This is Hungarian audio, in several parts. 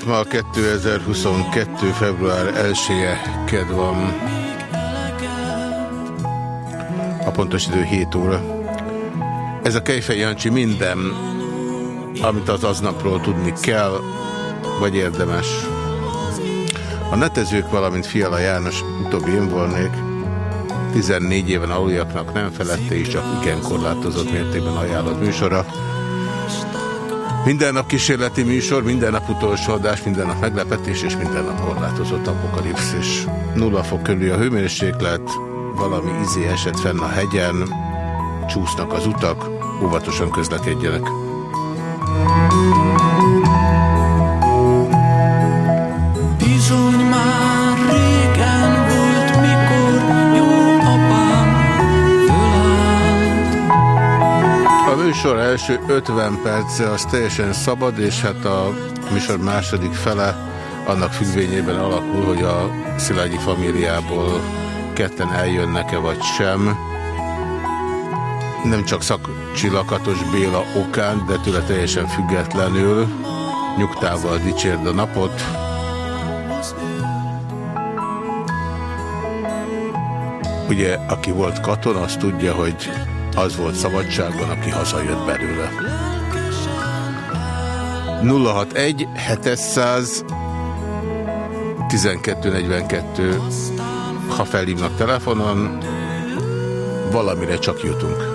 Reggelt, ma 2022. február 1-e ked van. A pontos idő 7 óra. Ez a Kejfej Jancsi minden, amit az aznapról tudni kell, vagy érdemes. A netezők, valamint Fiala János utóbbi én volnék, 14 éven aluljaknak nem felette, és csak igen korlátozott mértékben ajánlott műsora. Minden nap kísérleti műsor, minden nap utolsó adás, minden nap meglepetés és minden nap korlátozott apokalipszis. Nulla fok körül a hőmérséklet, valami izé esett fenn a hegyen, csúsznak az utak, óvatosan közlekedjenek. Műsor első 50 perce az teljesen szabad, és hát a műsor második fele annak függvényében alakul, hogy a Szilágyi familiából ketten eljönnek-e vagy sem. Nem csak szakcsillakatos Béla okán, de tőle teljesen függetlenül nyugtával dicsérd a napot. Ugye, aki volt katona, az tudja, hogy az volt szabadságban, aki hazajött belőle. 061 700 1242 ha felhívnak telefonon, valamire csak jutunk.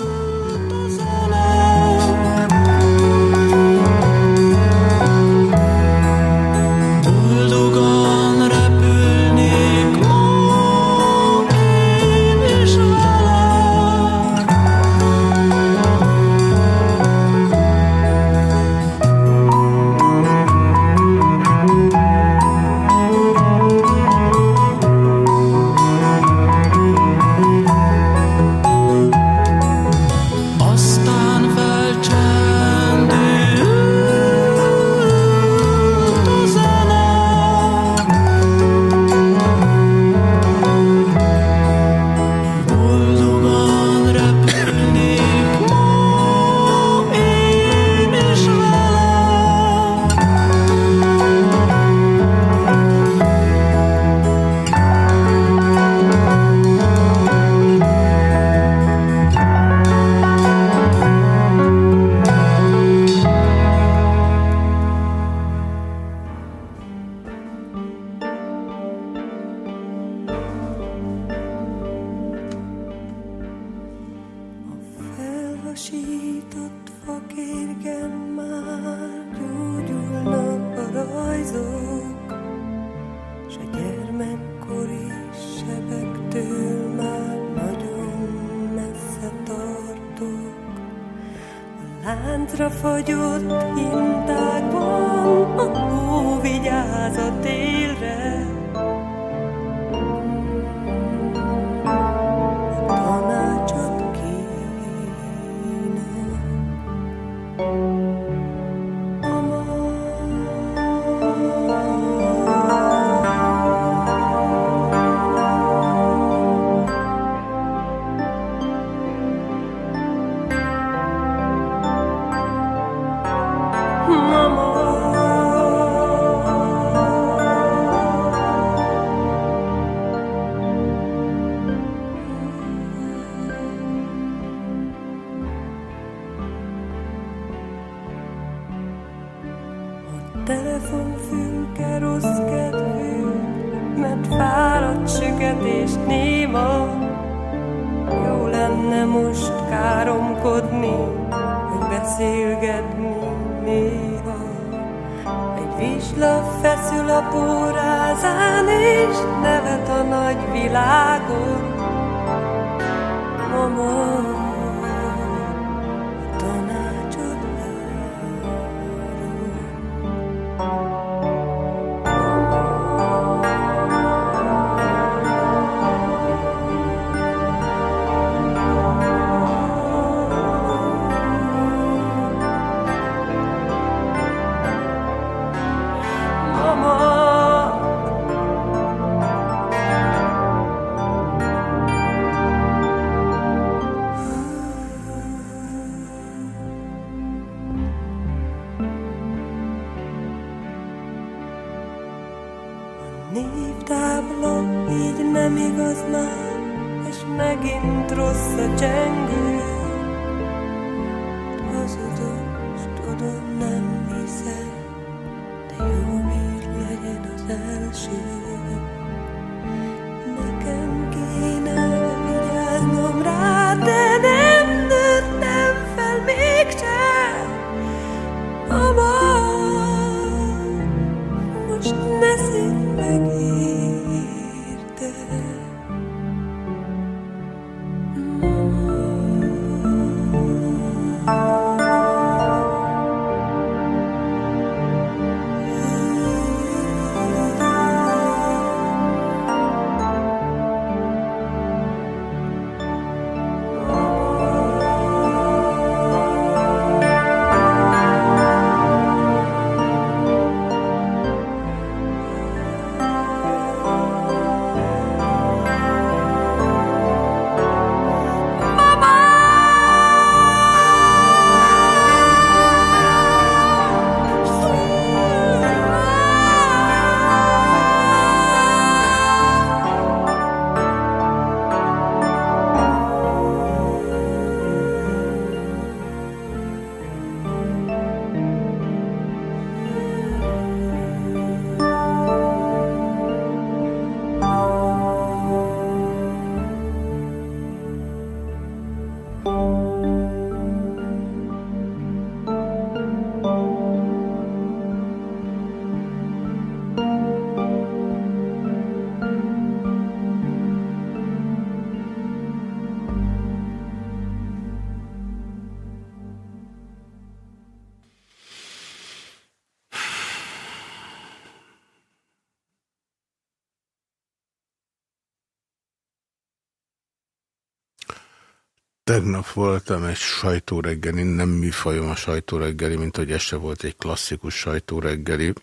Tegnap voltam egy sajtóreggeli, nem műfajom a sajtóreggeli, mint hogy este volt egy klasszikus sajtóreggeli.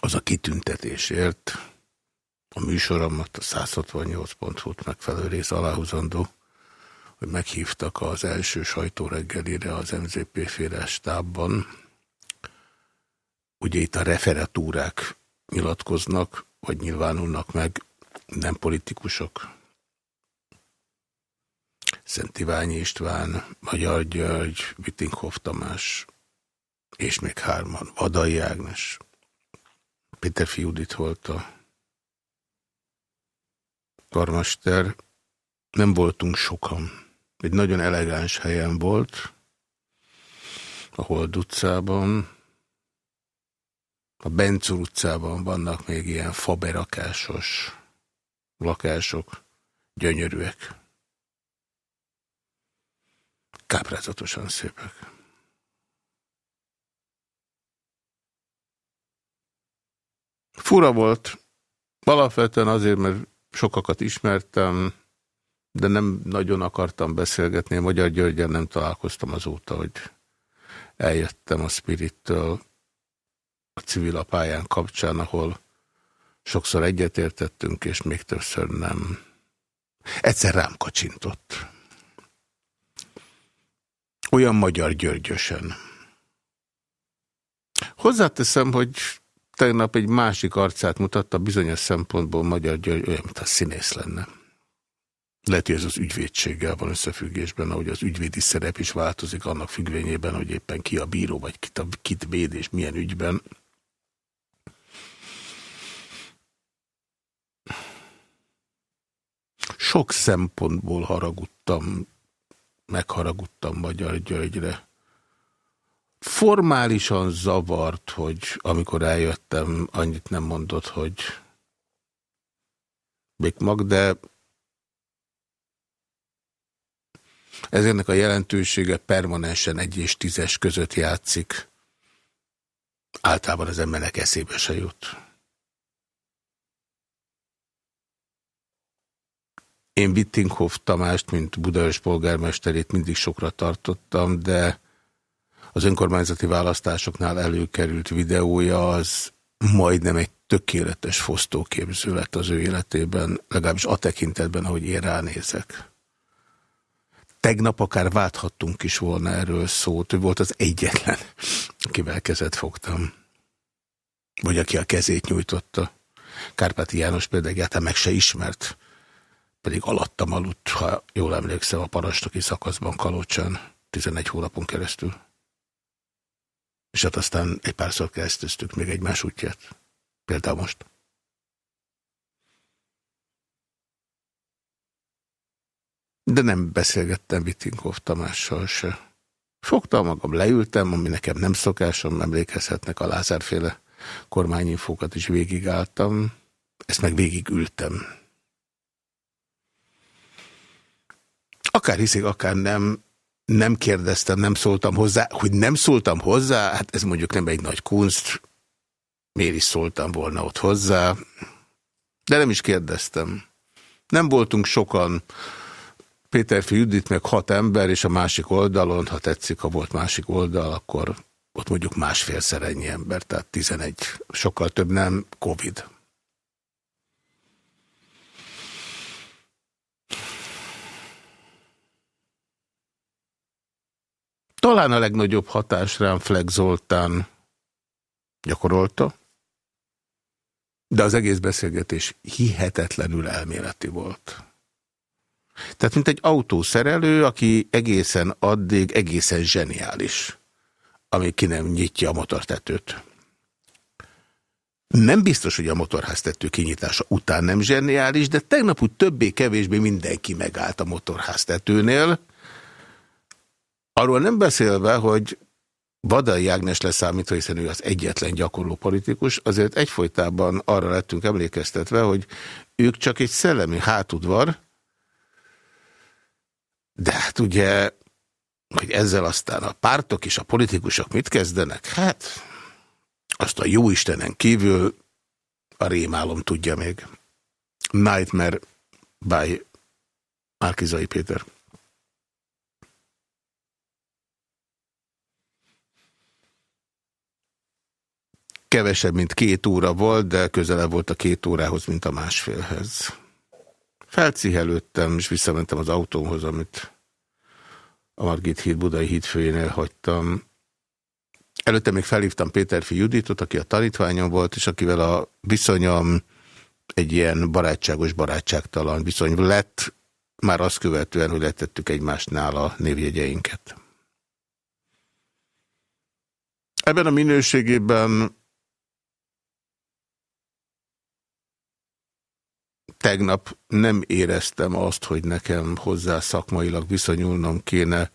Az a kitüntetésért a műsoromat, a 168.hu-t megfelelő rész aláhúzandó, hogy meghívtak az első sajtóreggelire az MZP féle stábban. Ugye itt a referatúrák nyilatkoznak, vagy nyilvánulnak meg, nem politikusok. Szent Iványi István, Magyar György, Wittinghoff Tamás, és még hárman. Vadai Ágnes, Péter Fiudit volt a karmester. Nem voltunk sokan. Egy nagyon elegáns helyen volt, a Hold utcában. A Bencur utcában vannak még ilyen faberakásos lakások, gyönyörűek káprázatosan szépek. Fura volt, alapvetően azért, mert sokakat ismertem, de nem nagyon akartam beszélgetni. Magyar Györgyen nem találkoztam azóta, hogy eljöttem a Spirittől a civil a pályán kapcsán, ahol sokszor egyetértettünk, és még többször nem. Egyszer rám kacsintott. Olyan magyar györgyösen. Hozzáteszem, hogy tegnap egy másik arcát mutatta, bizonyos szempontból magyar györgy olyan, mint a színész lenne. Lehet, hogy ez az ügyvédséggel van összefüggésben, ahogy az ügyvédi szerep is változik annak függvényében, hogy éppen ki a bíró, vagy kit, a, kit véd és milyen ügyben. Sok szempontból haragudtam, megharagudtam Magyar Györgyre. Formálisan zavart, hogy amikor eljöttem, annyit nem mondott, hogy Bék mag, de ezeknek a jelentősége permanensen egy és tízes között játszik. Általában az embernek eszébe se jut. Én Wittinghoff Tamást, mint Budaörs polgármesterét mindig sokra tartottam, de az önkormányzati választásoknál előkerült videója az majdnem egy tökéletes fosztóképző lett az ő életében, legalábbis a tekintetben, ahogy én ránézek. Tegnap akár válthattunk is volna erről szót, ő volt az egyetlen, akivel kezet fogtam. Vagy aki a kezét nyújtotta. Kárpáti János például egyáltalán meg se ismert pedig alattam aludt, ha jól emlékszem, a parastoki szakaszban Kalocsán 11 hónapon keresztül. És hát aztán egy párszor kezdtöztük még egymás útját. Például most. De nem beszélgettem Vittinkov Tamással se. Fogtam magam, leültem, ami nekem nem szokásom, emlékezhetnek a Lázárféle kormányinfókat is végigálltam. Ezt meg végigültem. Akár hiszik, akár nem, nem kérdeztem, nem szóltam hozzá. Hogy nem szóltam hozzá, hát ez mondjuk nem egy nagy kunst. Miért is szóltam volna ott hozzá? De nem is kérdeztem. Nem voltunk sokan. Péterfi Judit meg hat ember, és a másik oldalon, ha tetszik, ha volt másik oldal, akkor ott mondjuk másfélszer ennyi ember, tehát 11, sokkal több nem, Covid. Talán a legnagyobb hatás rám Fleck Zoltán gyakorolta, de az egész beszélgetés hihetetlenül elméleti volt. Tehát, mint egy autószerelő, aki egészen addig egészen zseniális, amíg ki nem nyitja a motortetőt. Nem biztos, hogy a motorháztető kinyitása után nem zseniális, de tegnap úgy többé-kevésbé mindenki megállt a motorháztetőnél, Arról nem beszélve, hogy Vadai Ágnes leszámítva, hiszen ő az egyetlen gyakorló politikus, azért egyfolytában arra lettünk emlékeztetve, hogy ők csak egy szellemi hátudvar, de hát ugye, hogy ezzel aztán a pártok és a politikusok mit kezdenek? Hát, azt a jó Istenen kívül a rémálom tudja még. Nightmare by Márkizai Péter. Kevesebb, mint két óra volt, de közelebb volt a két órához, mint a másfélhez. Felcihelődtem, és visszamentem az autómhoz, amit a Margit híd Budai hídfőjénél hagytam. Előtte még felhívtam Péterfi Juditot, aki a tanítványom volt, és akivel a viszonyom egy ilyen barátságos, barátságtalan viszony lett, már azt követően, hogy letettük egymásnál a névjegyeinket. Ebben a minőségében tegnap nem éreztem azt, hogy nekem hozzá szakmailag viszonyulnom kéne.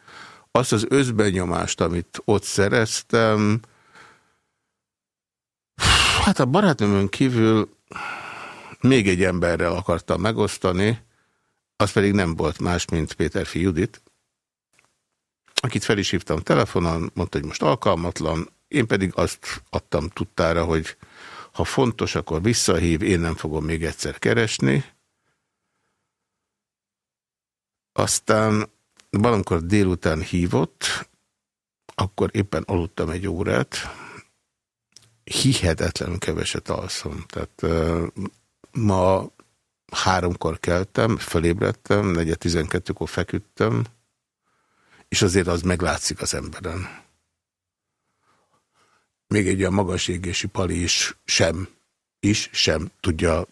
Azt az özbenyomást, amit ott szereztem, hát a barátnőmön kívül még egy emberrel akartam megosztani, az pedig nem volt más, mint Péterfi Judit, akit fel is hívtam telefonon, mondta, hogy most alkalmatlan, én pedig azt adtam tudtára, hogy Ha fontos, akkor visszahív, én nem fogom még egyszer keresni. Aztán valamikor délután hívott, akkor éppen aludtam egy órát, hihetetlenül keveset alszom. Tehát ma háromkor keltem, fölébredtem, negyed tizenkettőkor feküdtem, és azért az meglátszik az emberen. Még egy olyan magas égési pali is sem, is sem tudja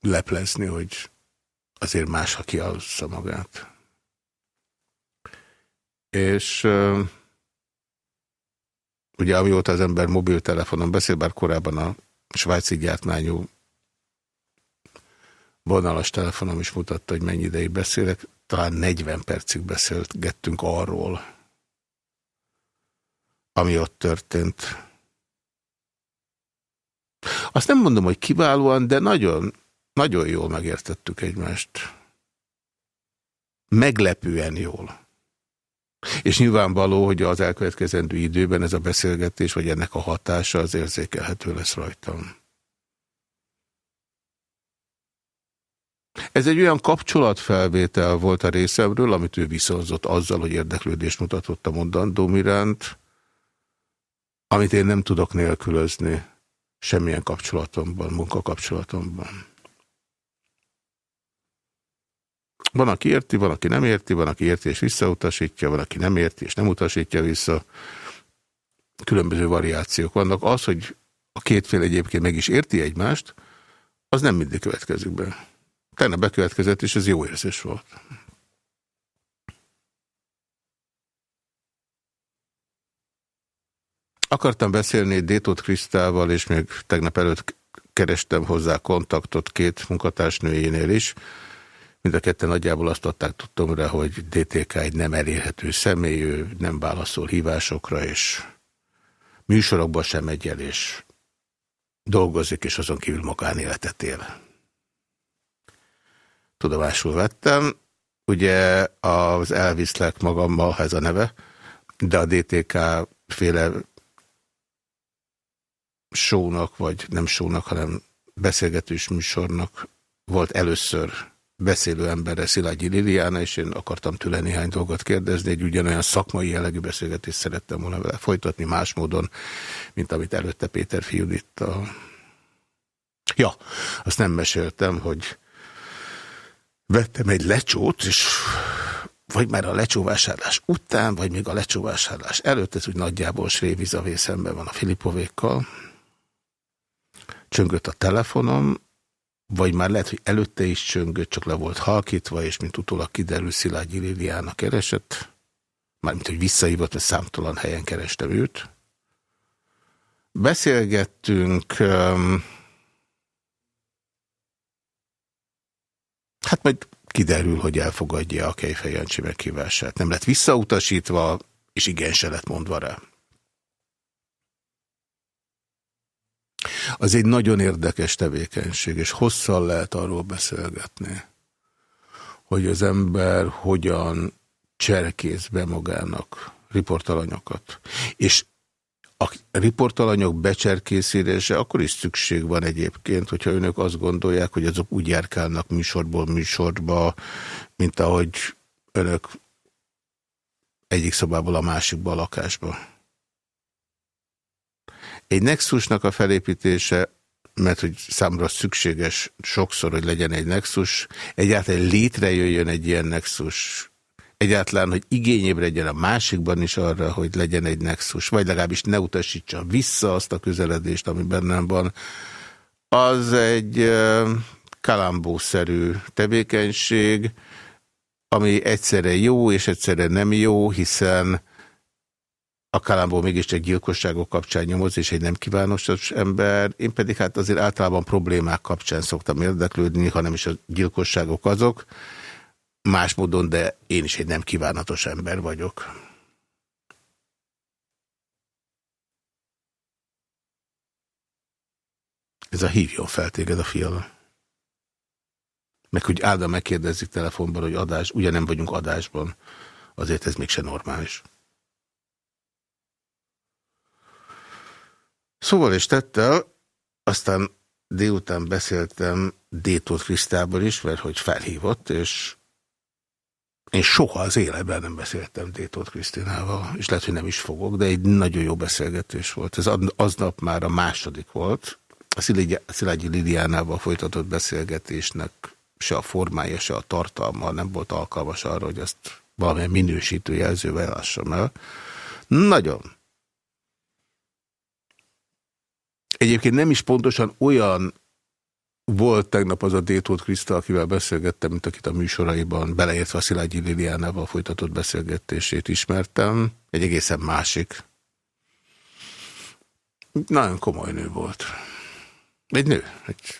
leplezni, hogy azért más, ha kialszza magát. És uh, ugye amióta az ember mobiltelefonon beszél, bár korábban a svájci gyártmányú vonalas telefonom is mutatta, hogy mennyi ideig beszélek, talán 40 percig beszélgettünk arról, ami ott történt. Azt nem mondom, hogy kiválóan, de nagyon, nagyon jól megértettük egymást. Meglepően jól. És nyilvánvaló, hogy az elkövetkezendő időben ez a beszélgetés, vagy ennek a hatása az érzékelhető lesz rajtam. Ez egy olyan kapcsolatfelvétel volt a részemről, amit ő viszonzott azzal, hogy érdeklődést mutatott a mondandóm iránt, amit én nem tudok nélkülözni semmilyen kapcsolatomban, munkakapcsolatomban. Van, aki érti, van, aki nem érti, van, aki érti és visszautasítja, van, aki nem érti és nem utasítja vissza. Különböző variációk vannak. Az, hogy a két fél egyébként meg is érti egymást, az nem mindig következik be. Tegnap bekövetkezett, és ez jó érzés volt. Akartam beszélni Détot Krisztával, és még tegnap előtt kerestem hozzá kontaktot két munkatársnőjénél is. Mind a ketten nagyjából azt adták tudtomra, hogy DTK egy nem elérhető személy, ő nem válaszol hívásokra, és műsorokban sem megy el, és dolgozik, és azon kívül magánéletet él. Tudomásul vettem. Ugye az elviszlek magammal, ez a neve, de a DTK féle sónak, vagy nem sónak, hanem beszélgetős műsornak volt először beszélő emberre Szilágyi Liliana, és én akartam tőle néhány dolgot kérdezni, egy ugyanolyan szakmai jellegű beszélgetést szerettem volna vele folytatni más módon, mint amit előtte Péter a... Ja, azt nem meséltem, hogy vettem egy lecsót, és vagy már a lecsóvásárlás után, vagy még a lecsóvásárlás előtt, ez úgy nagyjából Srévizavé szemben van a Filipovékkal, csöngött a telefonom, vagy már lehet, hogy előtte is csöngött, csak le volt halkítva, és mint utólag kiderül Szilágyi Liliának keresett, mármint, hogy visszahívott, mert számtalan helyen kerestem őt. Beszélgettünk, hát majd kiderül, hogy elfogadja a Kejfej Jancsi meghívását. Nem lett visszautasítva, és igen se lett mondva rá. Az egy nagyon érdekes tevékenység, és hosszan lehet arról beszélgetni, hogy az ember hogyan cserkész be magának riportalanyokat. És a riportalanyok becserkészítése akkor is szükség van egyébként, hogyha önök azt gondolják, hogy azok úgy járkálnak műsorból műsorba, mint ahogy önök egyik szobából a másikba a lakásba. Egy nexusnak a felépítése, mert hogy számra szükséges sokszor, hogy legyen egy nexus, egyáltalán létrejöjjön egy ilyen nexus, egyáltalán, hogy igényébre legyen a másikban is arra, hogy legyen egy nexus, vagy legalábbis ne utasítsa vissza azt a közeledést, ami bennem van, az egy kalambószerű tevékenység, ami egyszerre jó és egyszerre nem jó, hiszen a Kalambó mégiscsak gyilkosságok kapcsán nyomoz, és egy nem kívánatos ember. Én pedig hát azért általában problémák kapcsán szoktam érdeklődni, hanem is a gyilkosságok azok. Más módon, de én is egy nem kívánatos ember vagyok. Ez a hívjon fel téged a fiala. Meg hogy Ádám megkérdezik telefonban, hogy adás, ugye nem vagyunk adásban, azért ez mégse normális. Szóval és tettel, aztán délután beszéltem Détót Krisztával is, mert hogy felhívott, és én soha az életben nem beszéltem Détót Krisztinával, és lehet, hogy nem is fogok, de egy nagyon jó beszélgetés volt. Ez aznap már a második volt. A Szilágyi Lidiánával folytatott beszélgetésnek se a formája, se a tartalma nem volt alkalmas arra, hogy ezt valamilyen minősítő jelzővel lássam el. Nagyon. Egyébként nem is pontosan olyan volt tegnap az a Détót Kriszta, akivel beszélgettem, mint akit a műsoraiban, beleértve a Szilágyi Liliánával folytatott beszélgetését ismertem. Egy egészen másik. Nagyon komoly nő volt. Egy nő. Egy,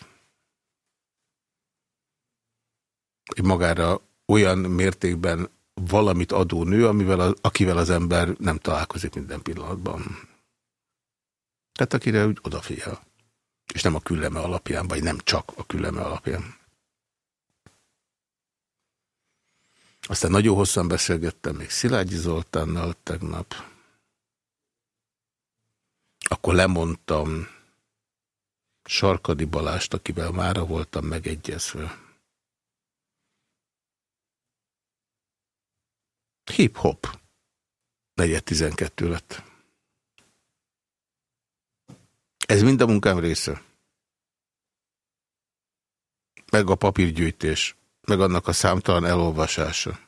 egy magára olyan mértékben valamit adó nő, amivel akivel az ember nem találkozik minden pillanatban. Tehát akire úgy odafigyel. És nem a külleme alapján, vagy nem csak a külleme alapján. Aztán nagyon hosszan beszélgettem még Szilágyi Zoltánnal tegnap. Akkor lemondtam Sarkadi Balást, akivel mára voltam megegyezve. Hip-hop. 4.12 lett. Ez mind a munkám része. Meg a papírgyűjtés, meg annak a számtalan elolvasása.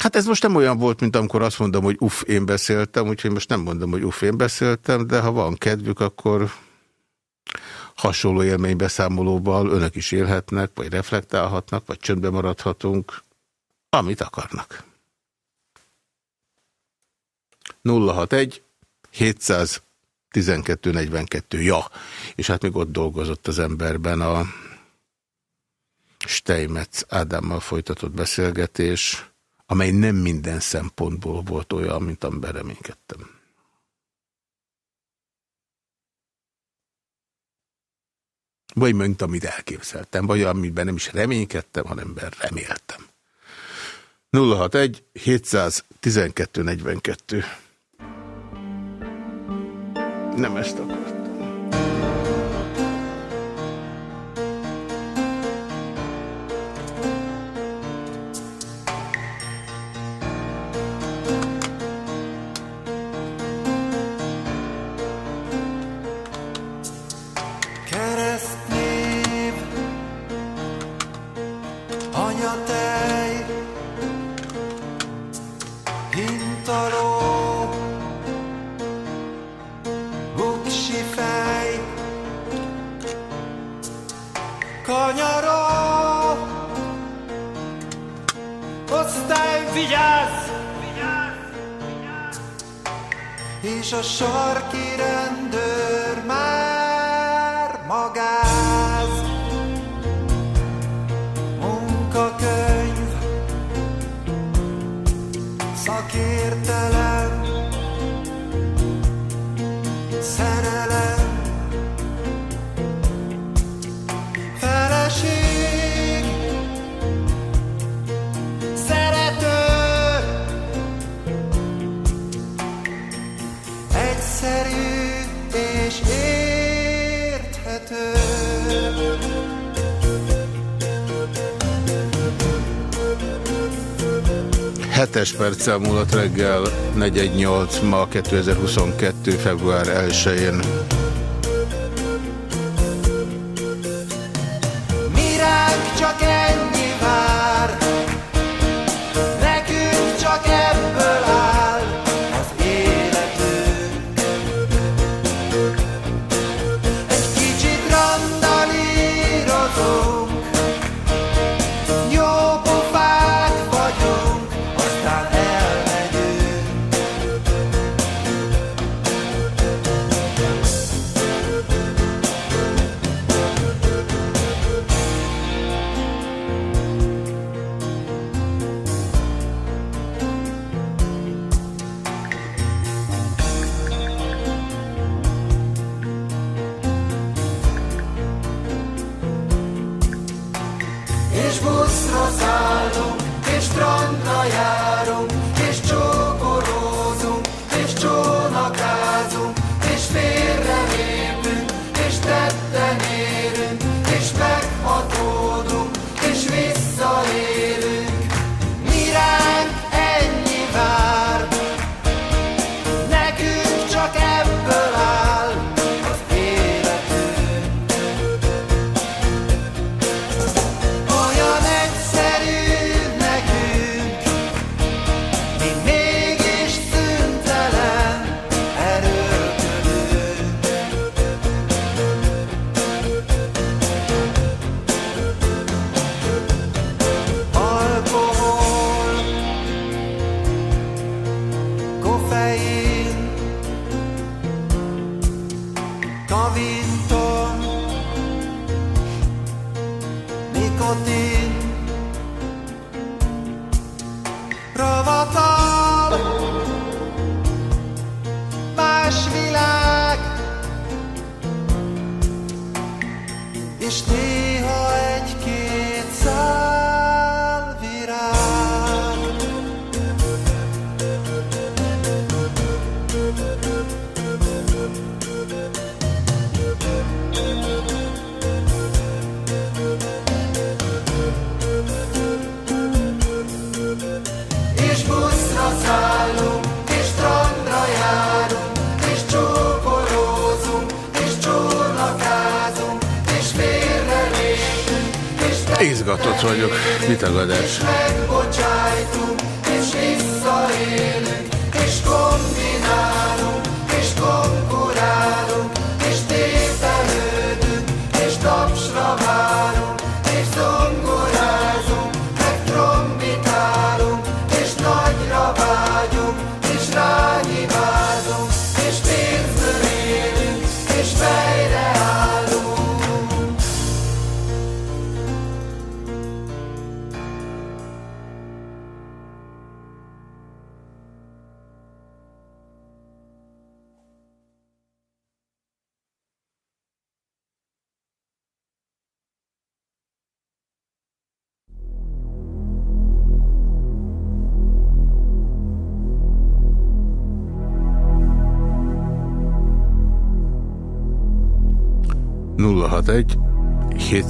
Hát ez most nem olyan volt, mint amikor azt mondom, hogy uff, én beszéltem, úgyhogy most nem mondom, hogy uff, én beszéltem, de ha van kedvük, akkor hasonló élménybeszámolóval önök is élhetnek, vagy reflektálhatnak, vagy csöndbe maradhatunk, amit akarnak. 061 712 42. Ja, és hát még ott dolgozott az emberben a Steinmetz Ádámmal folytatott beszélgetés, amely nem minden szempontból volt olyan, mint amiben reménykedtem. Vagy mint amit elképzeltem, vagy amiben nem is reménykedtem, hanem reméltem. 061 712 42 nem ezt akartam. Perccel múlott reggel 418 ma 2022. február 1-én.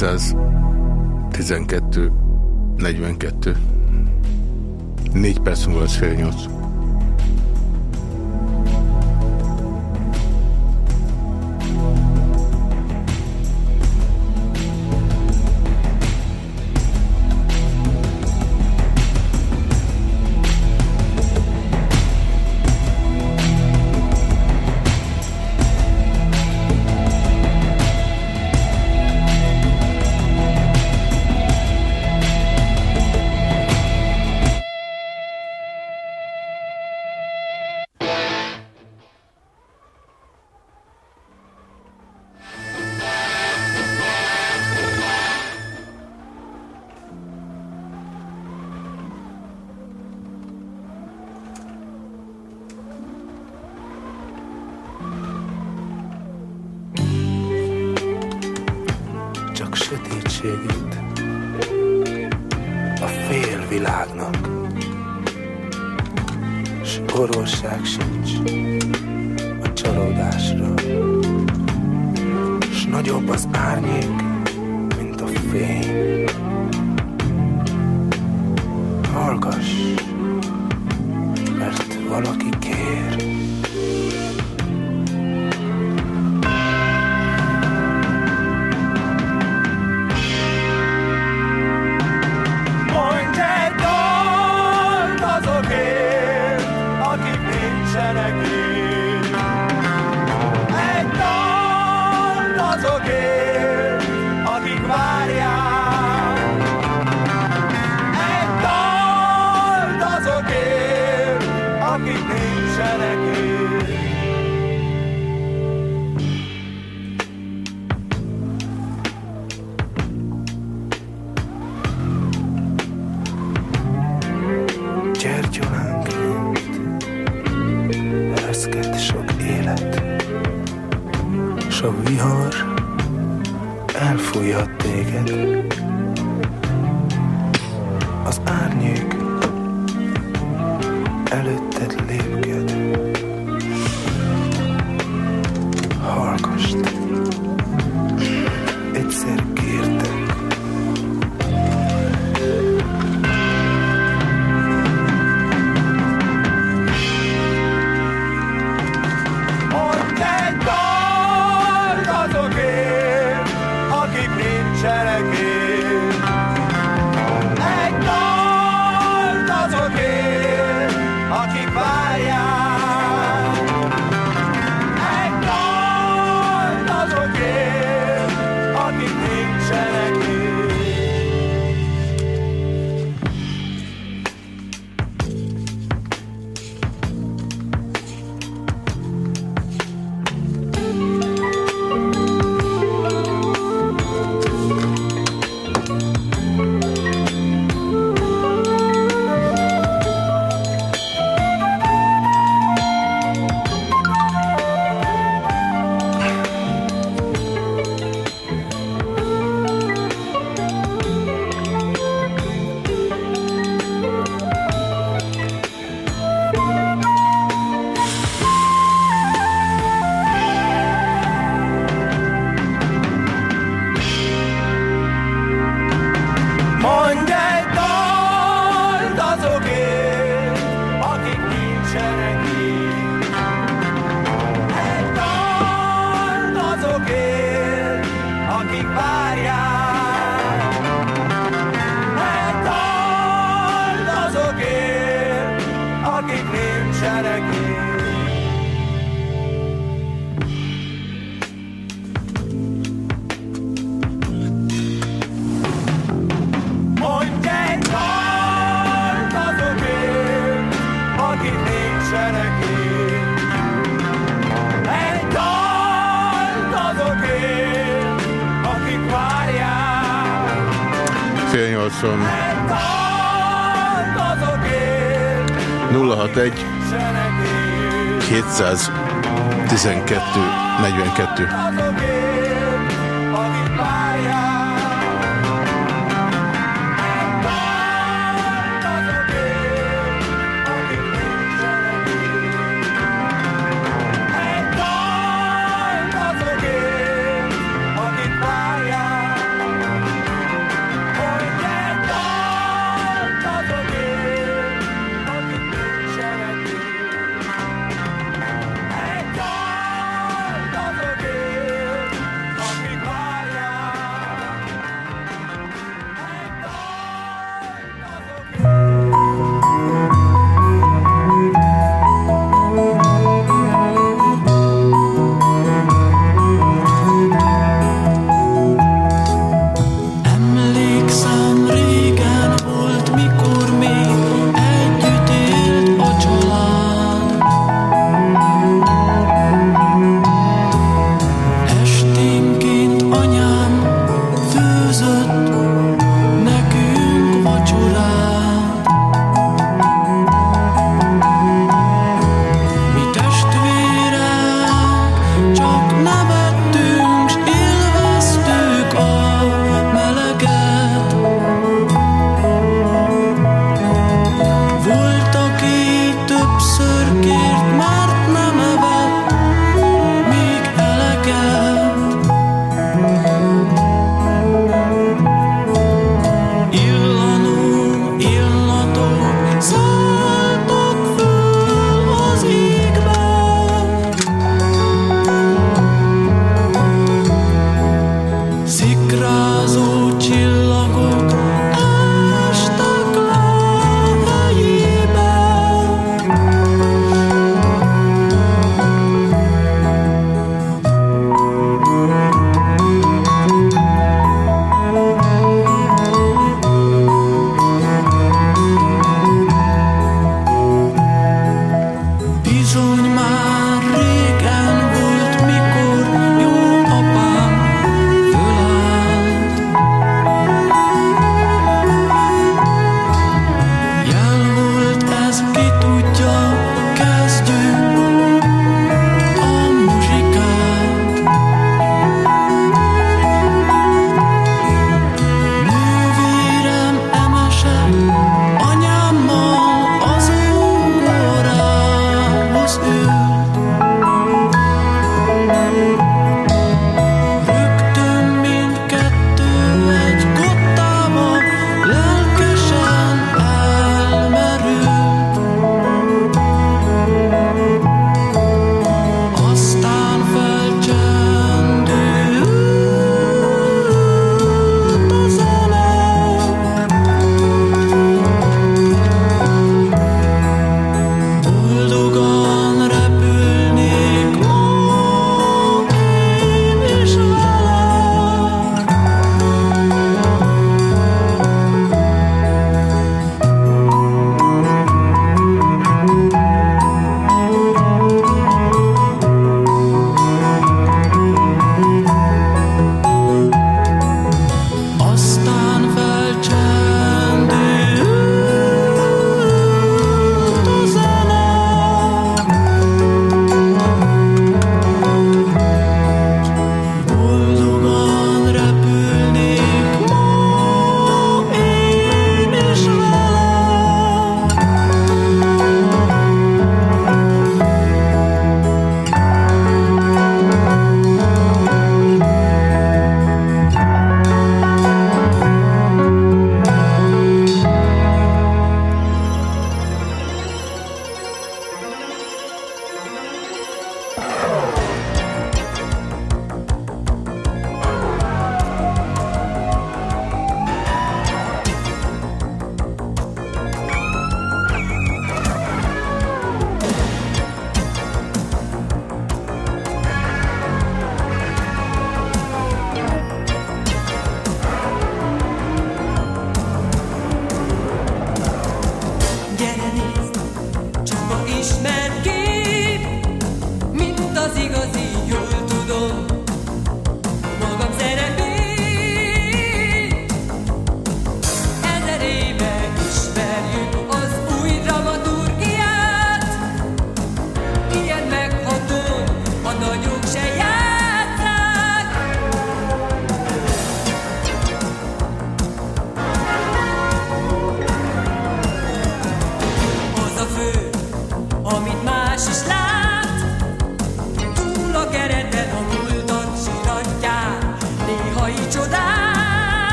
712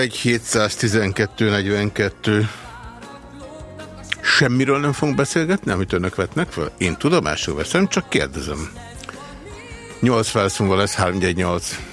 061 712 42 Semmiről nem fogunk beszélgetni, amit önök vetnek fel? Én tudomásul veszem, csak kérdezem. 8 felszóval lesz 318.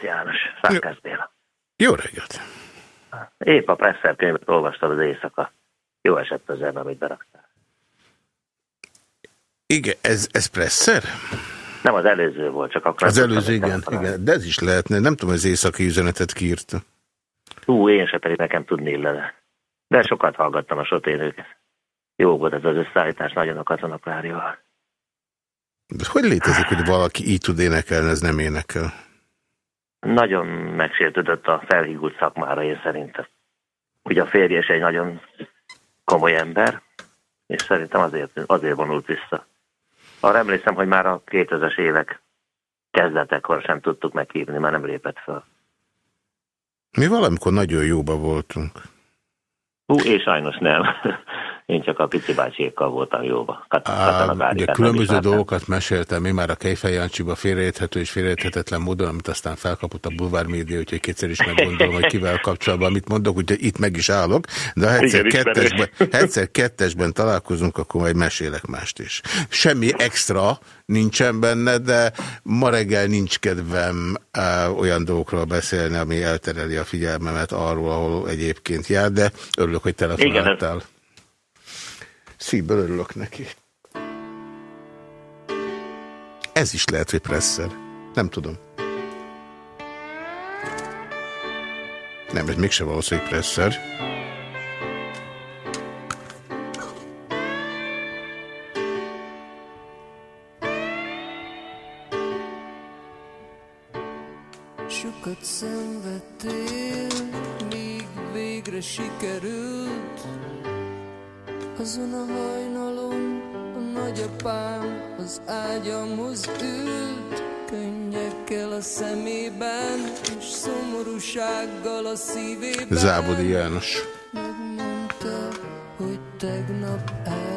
reggelt, János. Béla. jó reggelt. Épp a Presser könyvet olvastam az éjszaka. Jó esett az zene, amit beraktál. Igen, ez, ez presszer? Nem az előző volt, csak akkor... Az előző, igen, igen, de ez is lehetne. Nem tudom, az éjszaki üzenetet kiírta. Hú, én se pedig nekem tudni illene. De sokat hallgattam a soténőket. Jó volt ez az összeállítás, nagyon a katonaprárival. De hogy létezik, hogy valaki így tud énekelni, ez nem énekel? Nagyon megsértődött a felhígult szakmára, én szerintem. Ugye a férje is egy nagyon komoly ember, és szerintem azért, azért vonult vissza. Arra emlékszem, hogy már a 2000-es évek kezdetekor sem tudtuk meghívni, már nem lépett fel. Mi valamikor nagyon jóba voltunk. Hú, és sajnos nem. Én csak a pici bácsiékkal voltam jóba. Kat- Á, Katona ugye különböző dolgokat meséltem, én már a Kejfej Jancsiba félreérthető és félreérthetetlen módon, amit aztán felkapott a Bulvár Média, úgyhogy kétszer is meggondolom, hogy kivel kapcsolatban amit mondok, úgyhogy itt meg is állok, de ha egyszer, Igen, kettesben, ha egyszer kettesben találkozunk, akkor majd mesélek mást is. Semmi extra nincsen benne, de ma reggel nincs kedvem uh, olyan dolgokról beszélni, ami eltereli a figyelmemet arról, ahol egyébként jár, de örülök, hogy telefonáltál. Szívből örülök neki. Ez is lehet, hogy presszer. Nem tudom. Nem, ez mégse valószínű, hogy presszer. Sokat szenvedtél, míg végre sikerült Azon a hajnalon a nagyapám az ágyamhoz ült Könnyekkel a szemében, és szomorúsággal a szívében Zábodi János. Megmondta, hogy tegnap elmentél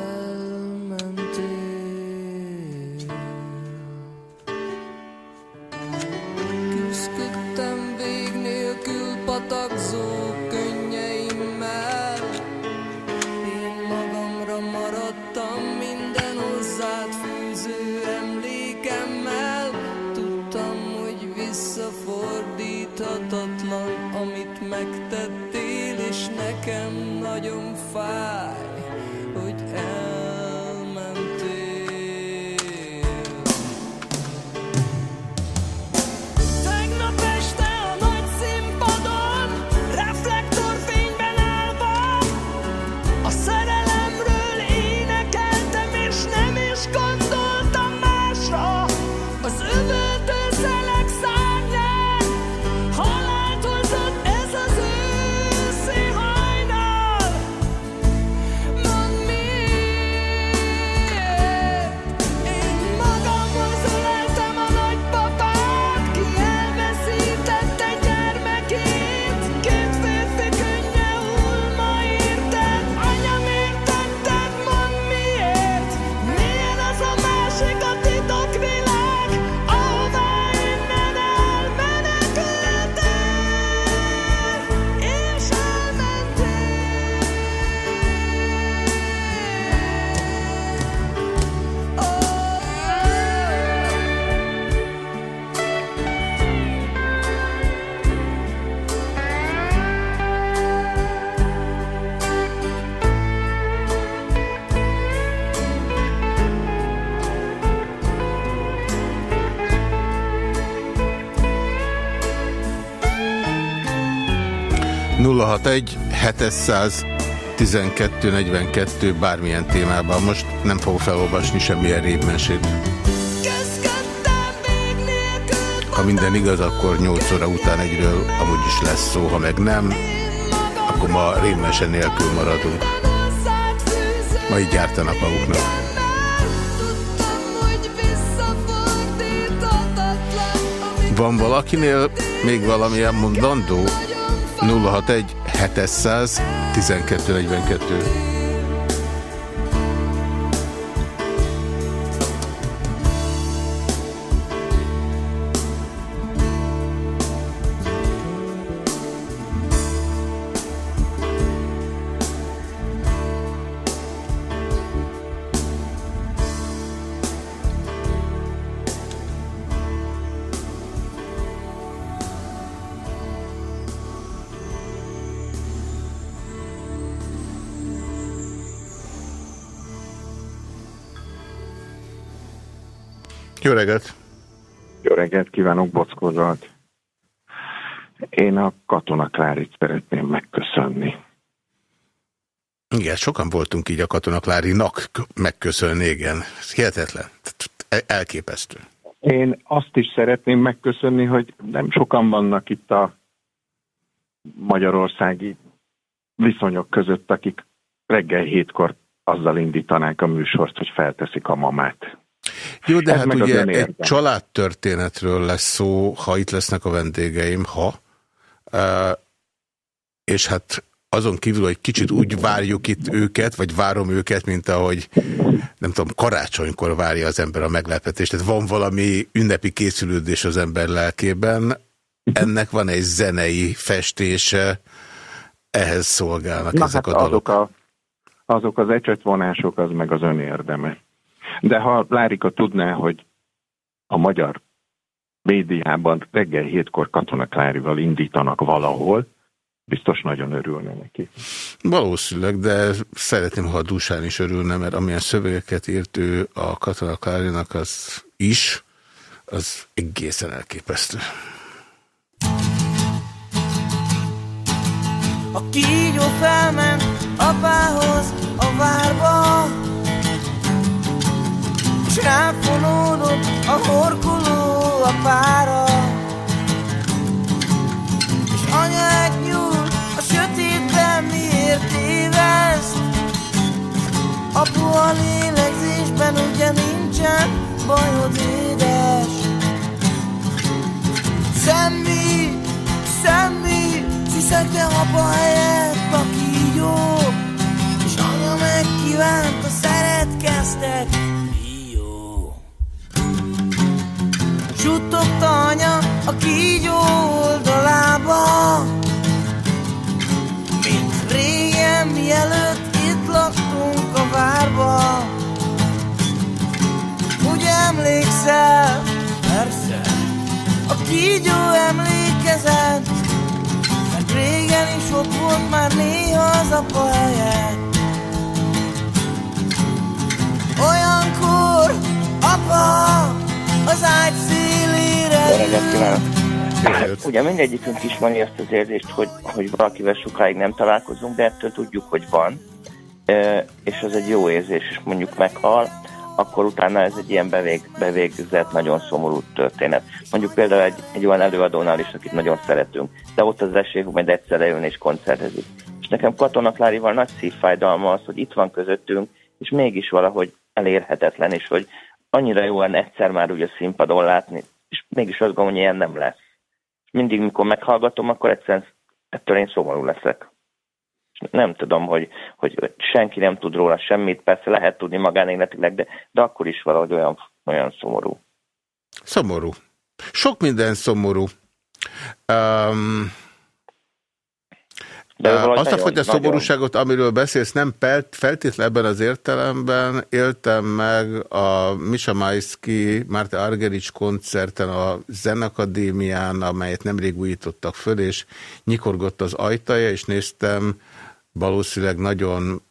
egy 700 12 42 bármilyen témában. Most nem fogok felolvasni semmilyen nélkül Ha minden igaz, akkor 8 óra után egyről amúgy is lesz szó, ha meg nem, akkor ma rémmese nélkül maradunk. Ma így gyártanak maguknak. Van valakinél még valamilyen mondandó? 061 700 12 sokan voltunk így a katonaklárinak megköszönni, igen. Hihetetlen. El- Elképesztő. Én azt is szeretném megköszönni, hogy nem sokan vannak itt a magyarországi viszonyok között, akik reggel hétkor azzal indítanák a műsort, hogy felteszik a mamát. Jó, de Ez hát ugye egy családtörténetről lesz szó, ha itt lesznek a vendégeim, ha. Uh, és hát azon kívül, hogy kicsit úgy várjuk itt őket, vagy várom őket, mint ahogy nem tudom, karácsonykor várja az ember a meglepetést. Tehát van valami ünnepi készülődés az ember lelkében. Ennek van egy zenei festése, ehhez szolgálnak Na ezek hát a dalok. azok, a, azok az ecsetvonások, az meg az önérdeme. De ha Lárika tudná, hogy a magyar médiában reggel hétkor Katona Klárival indítanak valahol, biztos nagyon örülne neki. Valószínűleg, de szeretném, ha a dúsán is örülne, mert amilyen szövegeket írt ő a Katona Klárinak az is, az egészen elképesztő. A kígyó felment apához a várba S ráfonódott a horkoló apára És anya egynyúl a sötétben miért éveszt Apu a lélegzésben ugye nincsen bajod édes. Semmi, semmi, sziszegte apa helyett a kígyó És anya megkívánta, szeretkeztek, jó. Suttogta anya a kígyó laktunk a várba Úgy emlékszel? Persze a kígyó emlékezett Mert régen is ott volt már néha az apa helyett Olyankor apa az ágy szélére kívánok! Jött. Ugye mindegyikünk ismeri azt az érzést, hogy, hogy valakivel sokáig nem találkozunk, de ettől tudjuk, hogy van, és ez egy jó érzés, és mondjuk meghal, akkor utána ez egy ilyen bevég, bevégzett, nagyon szomorú történet. Mondjuk például egy, egy olyan előadónál is, akit nagyon szeretünk, de ott az esély, hogy majd egyszer lejön és koncertezik. És nekem Katona Klárival nagy szívfájdalma az, hogy itt van közöttünk, és mégis valahogy elérhetetlen, és hogy annyira jó lenne egyszer már úgy a színpadon látni, és mégis azt gondolom, hogy ilyen nem lesz. Mindig, mikor meghallgatom, akkor egyszerűen ettől én szomorú leszek. Nem tudom, hogy, hogy senki nem tud róla semmit, persze lehet tudni magánéletileg, de, de akkor is valahogy olyan, olyan szomorú. Szomorú. Sok minden szomorú. Um, De azt a nagyon- fajta nagyon- szomorúságot, amiről beszélsz, nem feltétlenül ebben az értelemben éltem meg a Misa Majszki, Márta Argerics koncerten a Zenakadémián, amelyet nemrég újítottak föl, és nyikorgott az ajtaja, és néztem valószínűleg nagyon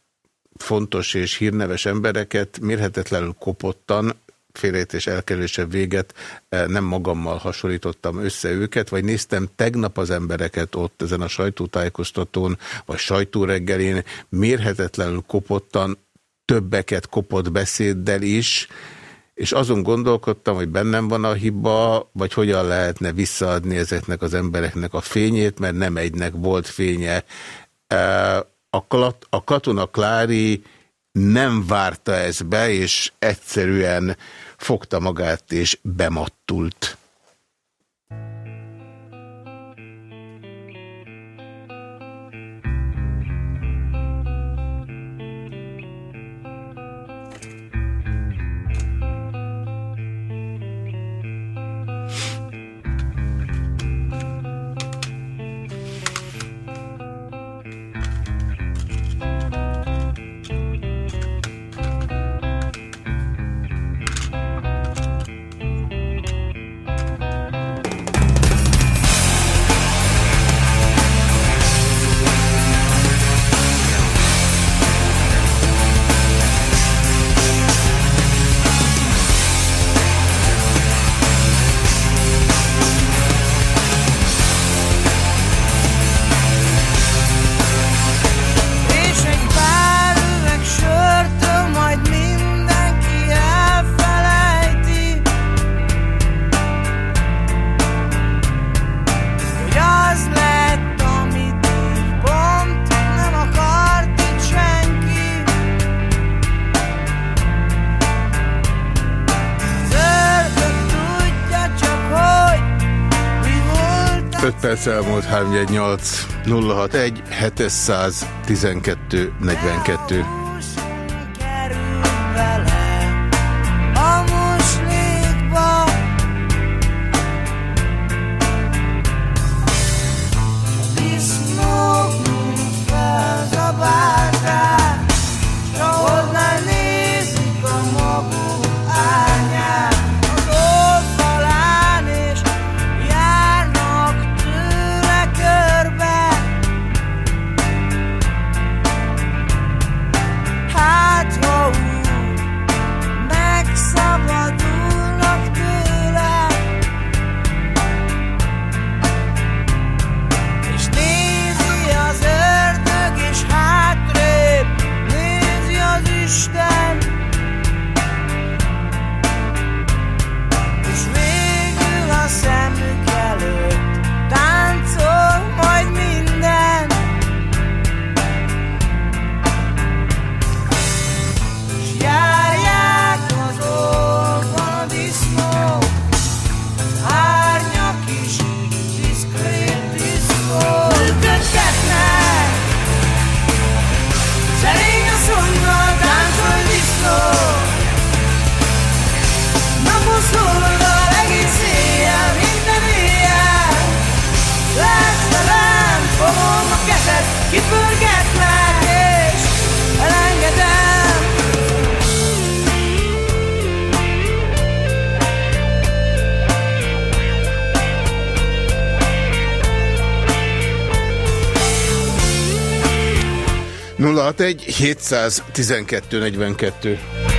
fontos és hírneves embereket mérhetetlenül kopottan, félrejtés elkerülése véget, eh, nem magammal hasonlítottam össze őket, vagy néztem tegnap az embereket ott ezen a sajtótájékoztatón, vagy sajtóreggelén, mérhetetlenül kopottan, többeket kopott beszéddel is, és azon gondolkodtam, hogy bennem van a hiba, vagy hogyan lehetne visszaadni ezeknek az embereknek a fényét, mert nem egynek volt fénye. A katona Klári nem várta ezt be, és egyszerűen fogta magát, és bemattult. 318 061 712 42 712 42.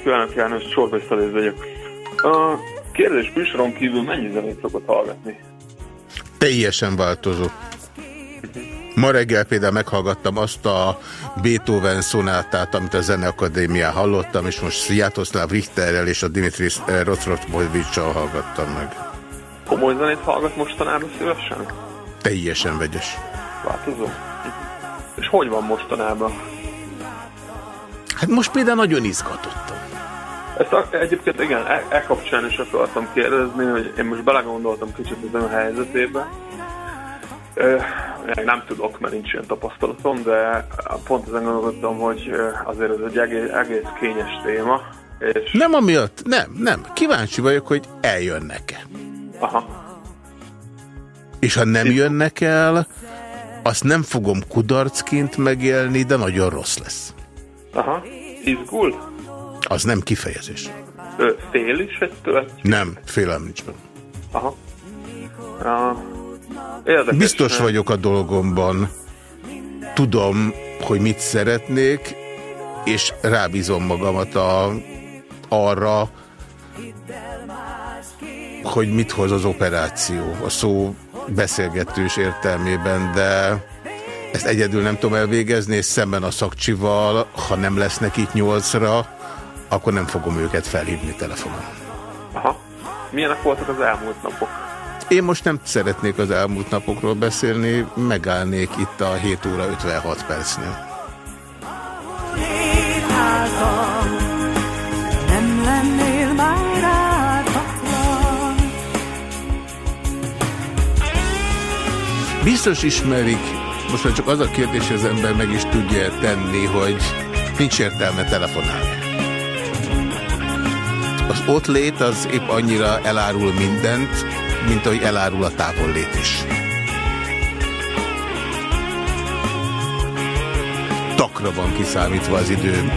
napot kívánok, János, Csorbeszalé vagyok. A kérdés műsoron kívül mennyi zenét szokott hallgatni? Teljesen változó. Ma reggel például meghallgattam azt a Beethoven szonátát, amit a Zeneakadémián hallottam, és most Sviatoszláv Richterrel és a Dimitris Rotrotmovicsal hallgattam meg. Komoly zenét hallgat mostanában szívesen? Teljesen vegyes. Változó. És hogy van mostanában? Hát most például nagyon izgatottam. Ezt a, egyébként igen, e, e kapcsán is akartam kérdezni, hogy én most belegondoltam kicsit az ön helyzetébe. Még nem tudok, mert nincs ilyen tapasztalatom, de pont ezen gondolkodtam, hogy azért ez egy egész, egész kényes téma. És, Nem amiatt, nem, nem. Kíváncsi vagyok, hogy eljönnek-e. aha, És ha nem jönnek el, azt nem fogom kudarcként megélni, de nagyon rossz lesz. aha, izgul? Az nem kifejezés. Ö, fél is ettől? Nem, félelem nincs benne. Aha. Ja, érdekes. Biztos vagyok a dolgomban. Tudom, hogy mit szeretnék, és rábízom magamat a, arra, hogy mit hoz az operáció, a szó beszélgetős értelmében, de ezt egyedül nem tudom elvégezni, és szemben a szakcsival, ha nem lesznek itt nyolcra, akkor nem fogom őket felhívni telefonon. Aha. Milyenek voltak az elmúlt napok? Én most nem szeretnék az elmúlt napokról beszélni, megállnék itt a 7 óra 56 percnél. Nem lennél már. Biztos ismerik, most már csak az a kérdés, hogy az ember meg is tudja tenni, hogy nincs értelme telefonálni. Az ott lét az épp annyira elárul mindent, mint ahogy elárul a távollét is. Takra van kiszámítva az idő,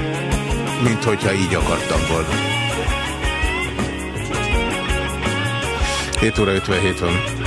mint hogyha így akartam volna. 7 óra 57 van.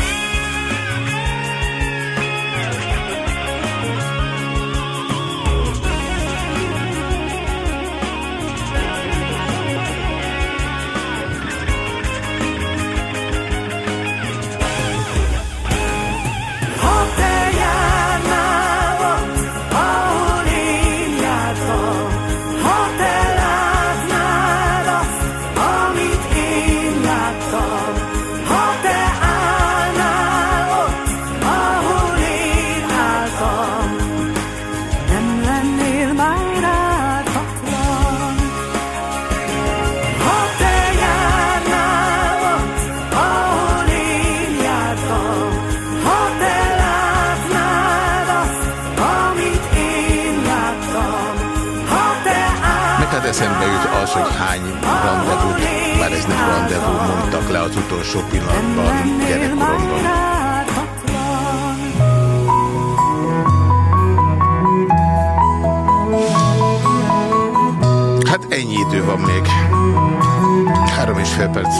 Eszembe jut az, hogy hány rendezvút, bár ez nem rendezvú, mondtak le az utolsó pillanatban gyerekkoromban. Hát ennyi idő van még. Három és fél perc.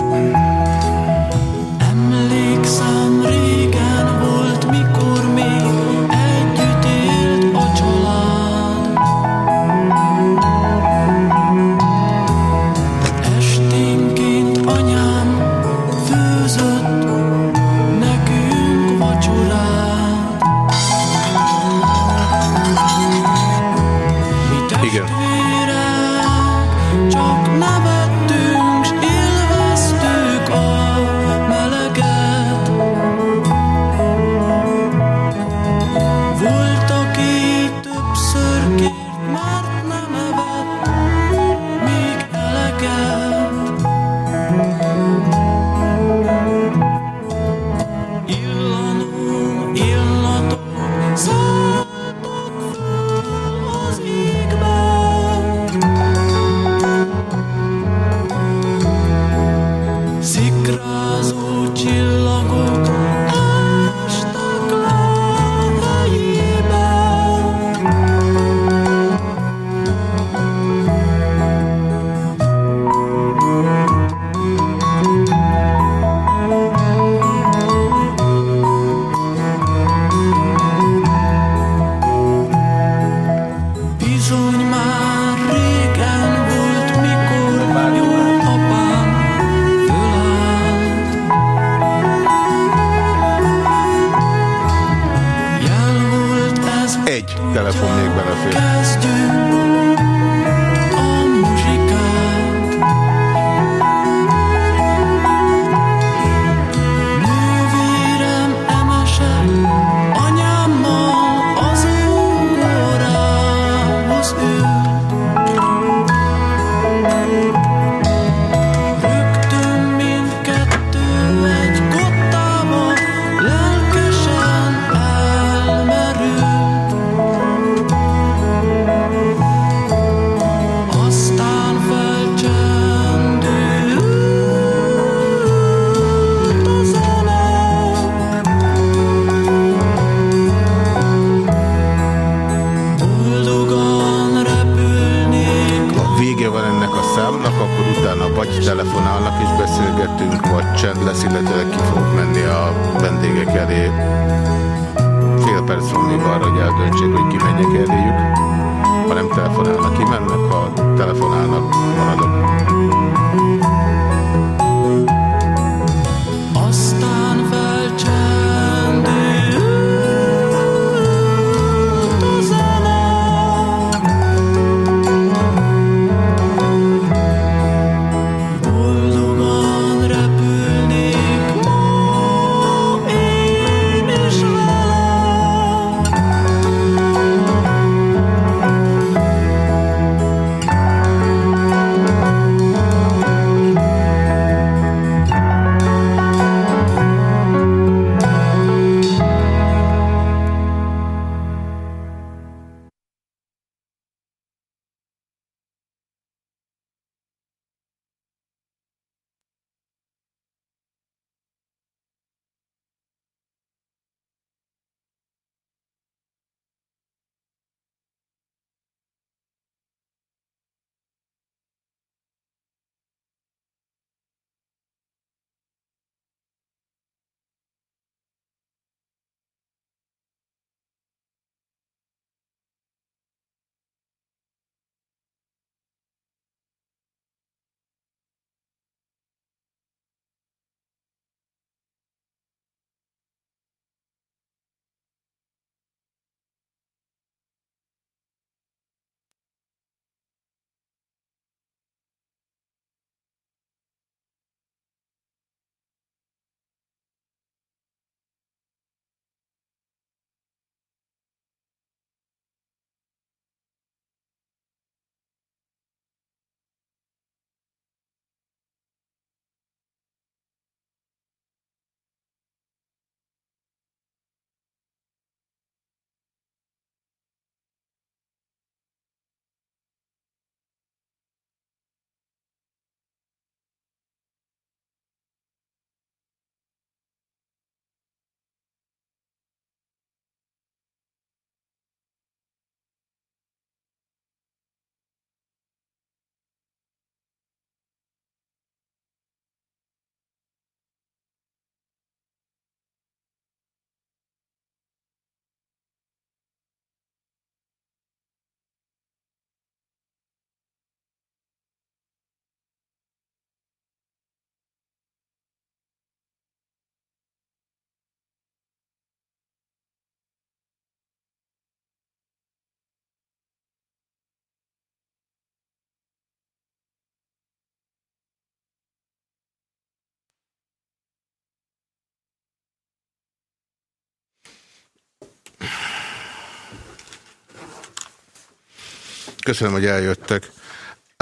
Köszönöm, hogy eljöttek.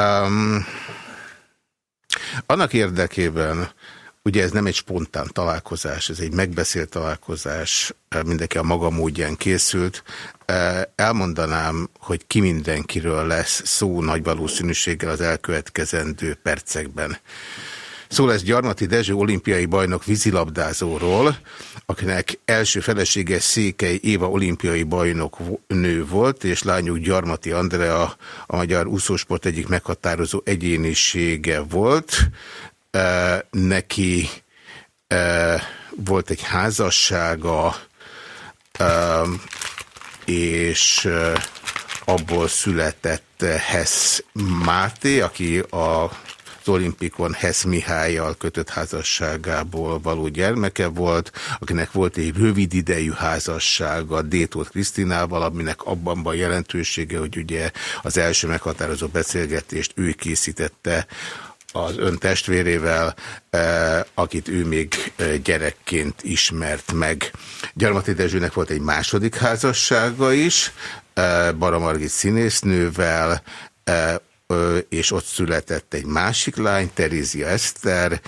Um, annak érdekében, ugye ez nem egy spontán találkozás, ez egy megbeszélt találkozás, mindenki a maga módján készült. Elmondanám, hogy ki mindenkiről lesz szó nagy valószínűséggel az elkövetkezendő percekben. Szó lesz Gyarmati Dezső olimpiai bajnok vízilabdázóról, akinek első felesége Székely Éva olimpiai bajnok nő volt, és lányuk Gyarmati Andrea a magyar úszósport egyik meghatározó egyénisége volt. Neki volt egy házassága, és abból született Hess Máté, aki a olimpikon Hess Mihályjal kötött házasságából való gyermeke volt, akinek volt egy rövid idejű házassága Détót Krisztinával, aminek abban van jelentősége, hogy ugye az első meghatározó beszélgetést ő készítette az ön testvérével, eh, akit ő még eh, gyerekként ismert meg. Gyarmati Dezsőnek volt egy második házassága is, eh, Baramargit színésznővel, és ott született egy másik lány, Terézia Eszter,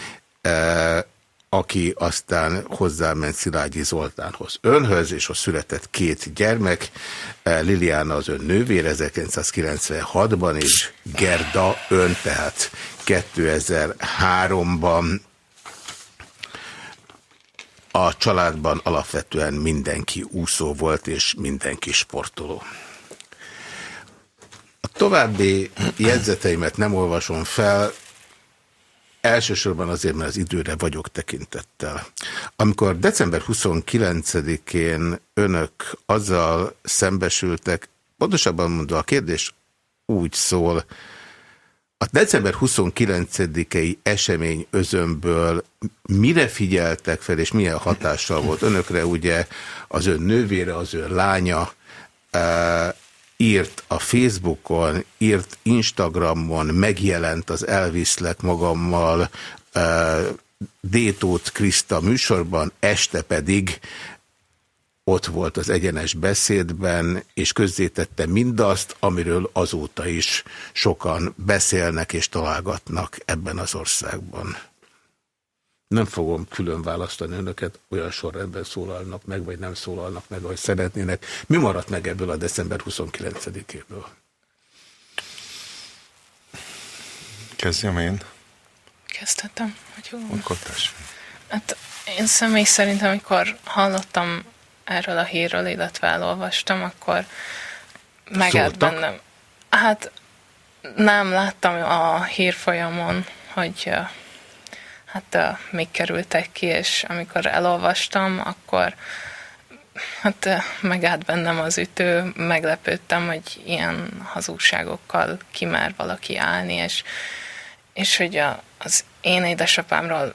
aki aztán hozzáment Szilágyi Zoltánhoz önhöz, és ott született két gyermek, Liliana az ön nővér 1996-ban, és Gerda ön, tehát 2003-ban a családban alapvetően mindenki úszó volt, és mindenki sportoló. További jegyzeteimet nem olvasom fel, Elsősorban azért, mert az időre vagyok tekintettel. Amikor december 29-én önök azzal szembesültek, pontosabban mondva a kérdés úgy szól, a december 29-i esemény özönből mire figyeltek fel, és milyen hatással volt önökre, ugye az ön nővére, az ön lánya, írt a Facebookon, írt Instagramon, megjelent az Elviszlek magammal uh, Détót Kriszta műsorban, este pedig ott volt az egyenes beszédben, és közzétette mindazt, amiről azóta is sokan beszélnek és találgatnak ebben az országban. Nem fogom külön választani önöket, olyan sorrendben szólalnak meg, vagy nem szólalnak meg, ahogy szeretnének. Mi maradt meg ebből a december 29-éből? Kezdjem én? Kezdhetem, hogy jó. Akkor. Hát én személy szerint, amikor hallottam erről a hírről, illetve elolvastam, akkor megállt bennem. Hát nem láttam a hírfolyamon, hogy hát ö, még kerültek ki, és amikor elolvastam, akkor hát ö, megállt bennem az ütő, meglepődtem, hogy ilyen hazugságokkal kimer valaki állni, és, és hogy a, az én édesapámról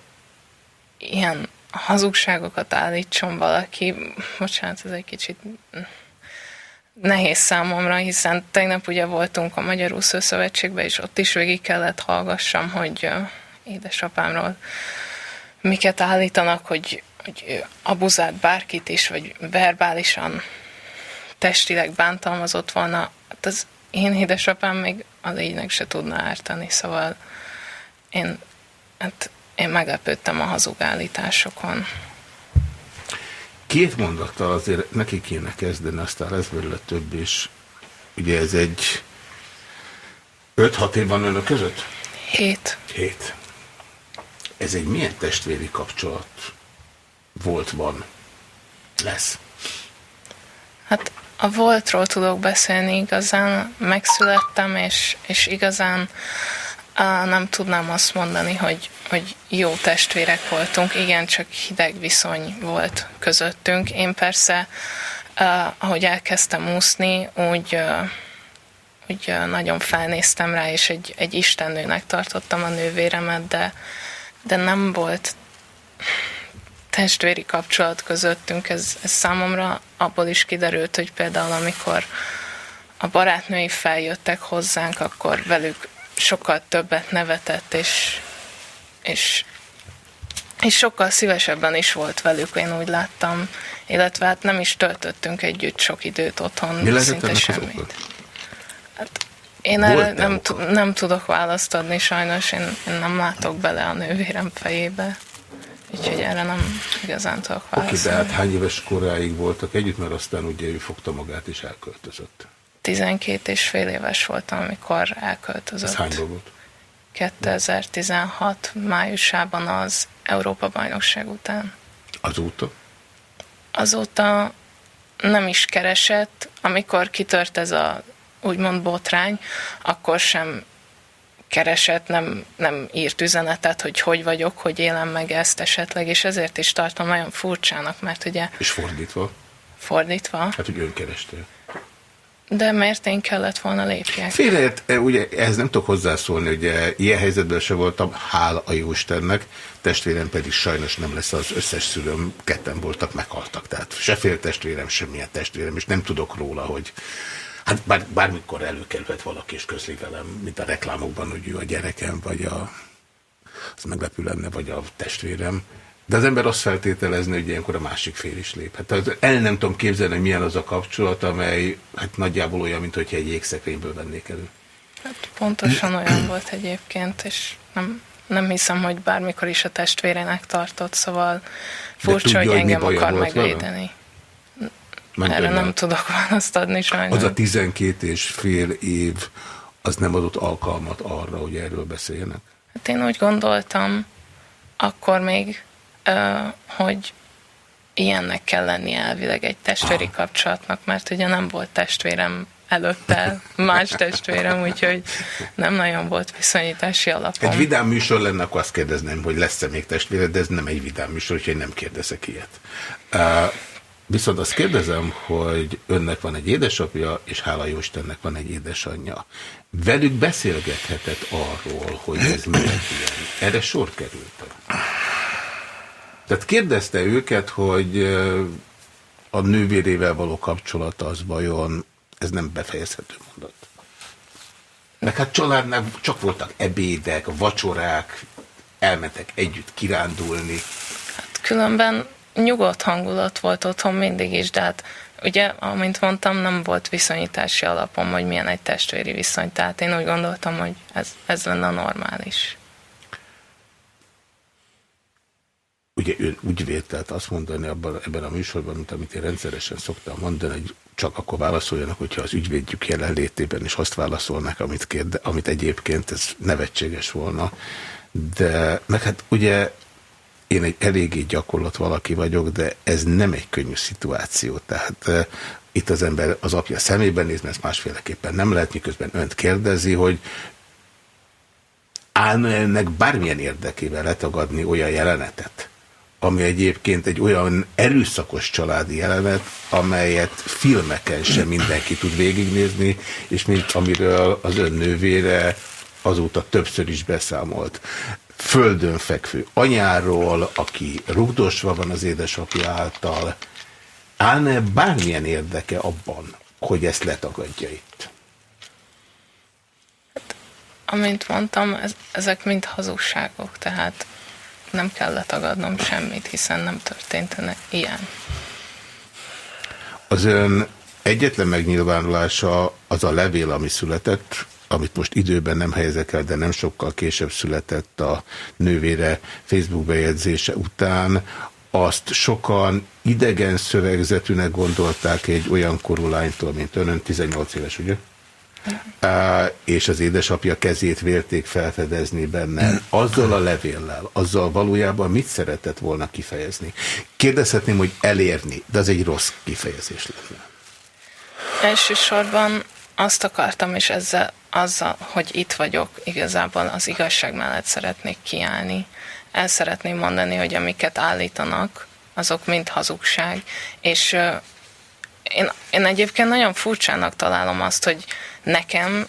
ilyen hazugságokat állítson valaki, bocsánat, ez egy kicsit nehéz számomra, hiszen tegnap ugye voltunk a Magyar Úszó Szövetségben, és ott is végig kellett hallgassam, hogy édesapámról miket állítanak, hogy, hogy abuzált bárkit is, vagy verbálisan testileg bántalmazott volna. Hát az én édesapám még a lénynek se tudna ártani, szóval én, hát én meglepődtem a hazug állításokon. Két mondattal azért neki kéne kezdeni, aztán lesz belőle több is. Ugye ez egy 5-6 év van önök között? Hét. Hét. Ez egy milyen testvéri kapcsolat volt, van, lesz? Hát a voltról tudok beszélni igazán, megszülettem, és, és igazán á, nem tudnám azt mondani, hogy, hogy jó testvérek voltunk, igen, csak hideg viszony volt közöttünk. Én persze, á, ahogy elkezdtem úszni, úgy, úgy á, nagyon felnéztem rá, és egy, egy istennőnek tartottam a nővéremet, de, de nem volt testvéri kapcsolat közöttünk, ez, ez számomra abból is kiderült, hogy például amikor a barátnői feljöttek hozzánk, akkor velük sokkal többet nevetett, és, és, és sokkal szívesebben is volt velük, én úgy láttam, illetve hát nem is töltöttünk együtt sok időt otthon, Mi szinte semmit. oka? Én erre nem, nem tudok választ adni, sajnos én, én nem látok bele a nővérem fejébe, úgyhogy erre nem igazán tudok Oké, de válaszolni. hát hány éves koráig voltak együtt, mert aztán ugye ő fogta magát és elköltözött. 12 és fél éves voltam, amikor Ez elköltözött. hányból volt? 2016 májusában az Európa-bajnokság után. Azóta? Azóta nem is keresett, amikor kitört ez a úgymond botrány, akkor sem keresett, nem, nem írt üzenetet, hogy hogy vagyok, hogy élem meg ezt esetleg, és ezért is tartom nagyon furcsának, mert ugye És fordítva? fordítva, Hát, hogy ön kerestél. de miért én kellett volna lépjek? Félreért, eh, ugye ehhez nem tudok hozzászólni, ugye ilyen helyzetben se voltam, hál a Jóistennek, testvérem pedig sajnos nem lesz az összes szülőm, ketten voltak, meghaltak. Tehát se fél testvérem, semmilyen testvérem, és nem tudok róla, hogy hát bár, bármikor előkerülhet valaki és közli velem, mint a reklámokban, hogy ő a gyerekem, vagy a az meglepő lenne, vagy a testvérem. De az ember azt feltételezni, hogy ilyenkor a másik fél is lép. Hát az- el nem tudom képzelni, hogy milyen az a kapcsolat, amely hát nagyjából olyan, mint hogyha egy jégszekrényből vennék elő. Pontosan olyan volt egyébként, és nem, nem hiszem, hogy bármikor is a testvérének tartott, szóval furcsa, tudja, hogy engem akar volt vele? Mert Erre önnel. nem tudok választ adni sajnos. Az a 12 és fél év, az nem adott alkalmat arra, hogy erről beszéljenek? Hát én úgy gondoltam, akkor még, hogy ilyennek kell lennie elvileg egy testvéri kapcsolatnak, mert ugye nem volt testvérem előtte más testvérem, úgyhogy nem nagyon volt viszonyítási alapom. Egy vidám műsor lenne, akkor azt kérdezném, hogy lesz-e még testvéred, de ez nem egy vidám műsor, úgyhogy nem kérdezek ilyet. Uh, viszont azt kérdezem, hogy önnek van egy édesapja, és hála jó Istennek van egy édesanyja. Velük beszélgethetett arról, hogy ez miért ilyen. Erre sor került. Tehát kérdezte őket, hogy a nővérével való kapcsolata az vajon, ez nem befejezhető mondat. Meg hát családnál csak voltak ebédek, vacsorák, elmentek együtt kirándulni. Különben nyugodt hangulat volt otthon mindig is, de hát ugye, amint mondtam, nem volt viszonyítási alapom, hogy milyen egy testvéri viszony, tehát én úgy gondoltam, hogy ez, ez lenne a normális. Ugye ön úgy vételt azt mondani abban, ebben a műsorban, mint amit én rendszeresen szoktam mondani, hogy csak akkor válaszoljanak, hogyha az ügyvédjük jelenlétében is azt válaszolnak, amit, kérde, amit egyébként ez nevetséges volna. De meg hát ugye én egy eléggé gyakorlat valaki vagyok, de ez nem egy könnyű szituáció. Tehát itt az ember az apja szemében néz, mert ezt másféleképpen nem lehet, miközben önt kérdezi, hogy állna ennek bármilyen érdekével letagadni olyan jelenetet, ami egyébként egy olyan erőszakos családi jelenet, amelyet filmeken sem mindenki tud végignézni, és mint amiről az ön nővére azóta többször is beszámolt. Földön fekvő anyáról, aki rugdosva van az édesapja által, állna bármilyen érdeke abban, hogy ezt letagadja itt? Amint mondtam, ez, ezek mind hazugságok, tehát nem kell letagadnom semmit, hiszen nem történt ilyen. Az ön egyetlen megnyilvánulása az a levél, ami született, amit most időben nem helyezek el, de nem sokkal később született a nővére Facebook bejegyzése után, azt sokan idegen szövegzetűnek gondolták egy olyan korú lánytól, mint ön, ön 18 éves, ugye? És az édesapja kezét vélték felfedezni benne. Azzal a levéllel, azzal valójában mit szeretett volna kifejezni? Kérdezhetném, hogy elérni, de az egy rossz kifejezés lenne. Elsősorban azt akartam, és ezzel azzal, hogy itt vagyok, igazából az igazság mellett szeretnék kiállni. El szeretném mondani, hogy amiket állítanak, azok mind hazugság, és én, én egyébként nagyon furcsának találom azt, hogy nekem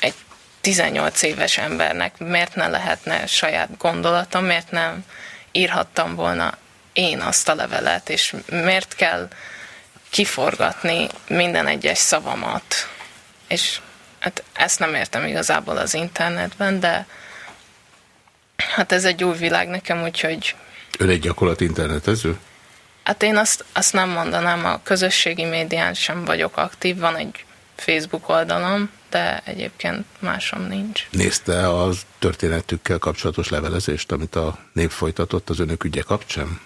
egy 18 éves embernek miért ne lehetne saját gondolatom, miért nem írhattam volna én azt a levelet, és miért kell kiforgatni minden egyes szavamat. És hát ezt nem értem igazából az internetben, de hát ez egy új világ nekem, úgyhogy Ön egy gyakorlat internetező? hát én azt, azt nem mondanám, a közösségi médián sem vagyok aktív, van egy Facebook oldalom, de egyébként másom nincs. Nézte a történetükkel kapcsolatos levelezést, amit a nép folytatott az önök ügye kapcsán?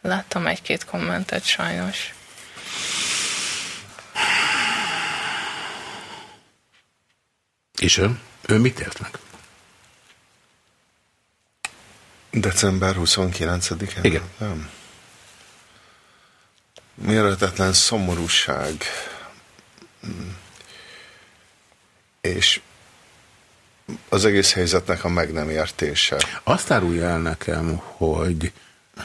Láttam egy-két kommentet sajnos. És ön? Ő mit élt meg? December 29-en? Igen. Nem. Méretetlen szomorúság. Mm. És az egész helyzetnek a meg nem értése. Azt árulja el nekem, hogy,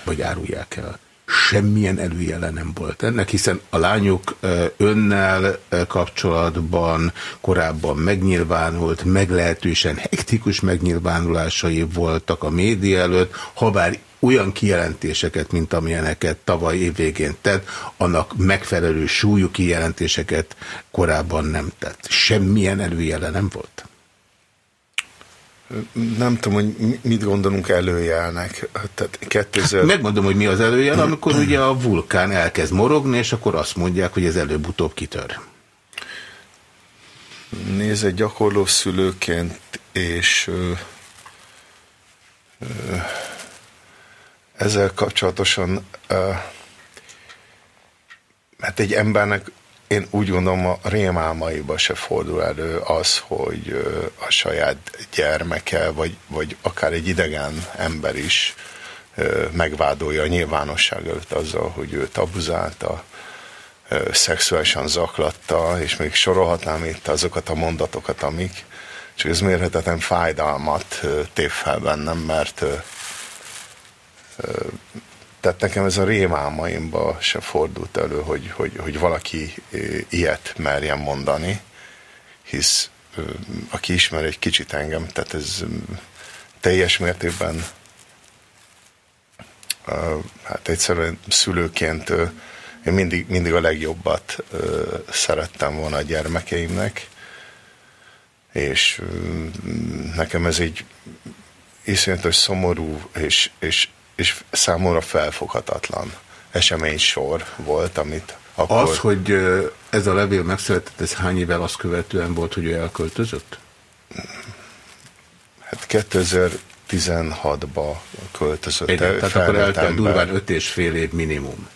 vagy árulják el, semmilyen előjele nem volt ennek, hiszen a lányok önnel kapcsolatban korábban megnyilvánult, meglehetősen hektikus megnyilvánulásai voltak a média előtt, ha bár olyan kijelentéseket, mint amilyeneket tavaly évvégén tett, annak megfelelő súlyú kijelentéseket korábban nem tett. Semmilyen előjele nem volt? Nem tudom, hogy mi- mit gondolunk előjelnek. Tehát 2000... Megmondom, hogy mi az előjel, amikor ugye a vulkán elkezd morogni, és akkor azt mondják, hogy ez előbb-utóbb kitör. Nézd, egy gyakorló szülőként, és ö, ö, ezzel kapcsolatosan, ö, hát egy embernek én úgy gondolom a rémálmaiba se fordul elő az, hogy a saját gyermeke, vagy, vagy akár egy idegen ember is megvádolja a nyilvánosság előtt azzal, hogy őt abuzálta, szexuálisan zaklatta, és még sorolhatnám itt azokat a mondatokat, amik, csak ez mérhetetlen fájdalmat tép fel bennem, mert tehát nekem ez a rémálmaimba se fordult elő, hogy, hogy, hogy valaki ilyet merjen mondani, hisz aki ismer egy kicsit engem, tehát ez teljes mértékben hát egyszerűen szülőként én mindig, mindig a legjobbat szerettem volna a gyermekeimnek, és nekem ez egy iszonyatos szomorú és, és, és számomra felfoghatatlan esemény sor volt, amit akkor... Az, hogy ez a levél megszületett, ez hány évvel azt követően volt, hogy ő elköltözött? Hát 2016-ba költözött Egy, el. tehát akkor eltelt durván öt és fél év minimum.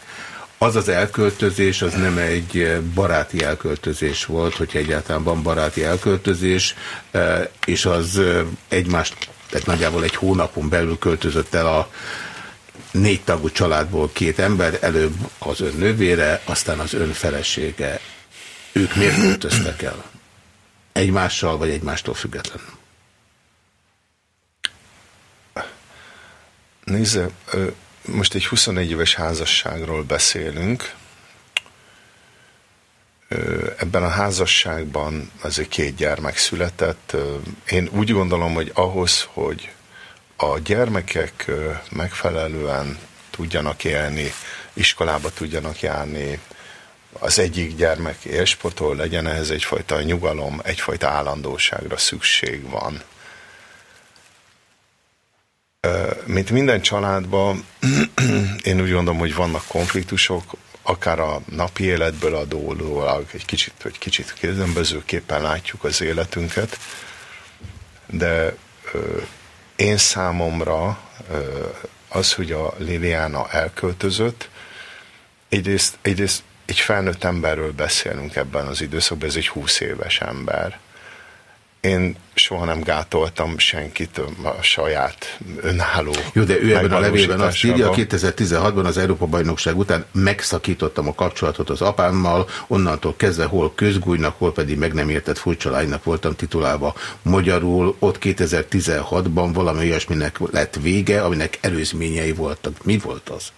Az az elköltözés, az nem egy baráti elköltözés volt, hogyha egyáltalán van baráti elköltözés, és az egymást, tehát nagyjából egy hónapon belül költözött el a négy tagú családból két ember, előbb az ön nővére, aztán az ön felesége. Ők miért költöztek el? Egymással, vagy egymástól függetlenül? Nézze, most egy 21 éves házasságról beszélünk. Ebben a házasságban azért két gyermek született. Én úgy gondolom, hogy ahhoz, hogy a gyermekek megfelelően tudjanak élni, iskolába tudjanak járni, az egyik gyermek élsportol, legyen ehhez egyfajta nyugalom, egyfajta állandóságra szükség van. Mint minden családban, én úgy gondolom, hogy vannak konfliktusok, akár a napi életből adódólag, egy kicsit, hogy kicsit különbözőképpen látjuk az életünket, de én számomra az, hogy a Liliana elköltözött, egyrészt, egyrészt egy felnőtt emberről beszélünk ebben az időszakban, ez egy 20 éves ember. Én soha nem gátoltam senkit a saját önálló Jó, de ő ebben a levélben azt írja, megvalósításában. 2016-ban az Európa-bajnokság után megszakítottam a kapcsolatot az apámmal, onnantól kezdve hol közgújnak, hol pedig meg nem értett furcsa lánynak voltam titulálva. Magyarul ott 2016-ban valami olyasminek lett vége, aminek előzményei voltak. Mi volt az?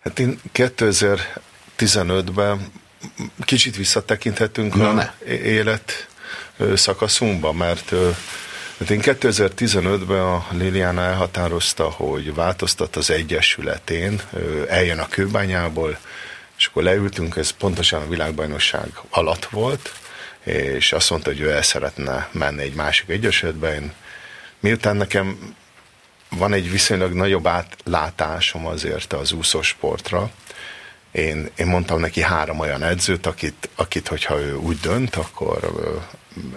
Hát én 2015-ben kicsit visszatekinthetünk Na a ne. élet szakaszunkba, mert hát én 2015-ben a Liliana elhatározta, hogy változtat az Egyesületén, eljön a kőbányából, és akkor leültünk, ez pontosan a világbajnokság alatt volt, és azt mondta, hogy ő el szeretne menni egy másik egyesületbe. Én, miután nekem van egy viszonylag nagyobb átlátásom azért az úszósportra. Én, én mondtam neki három olyan edzőt, akit, akit hogyha ő úgy dönt, akkor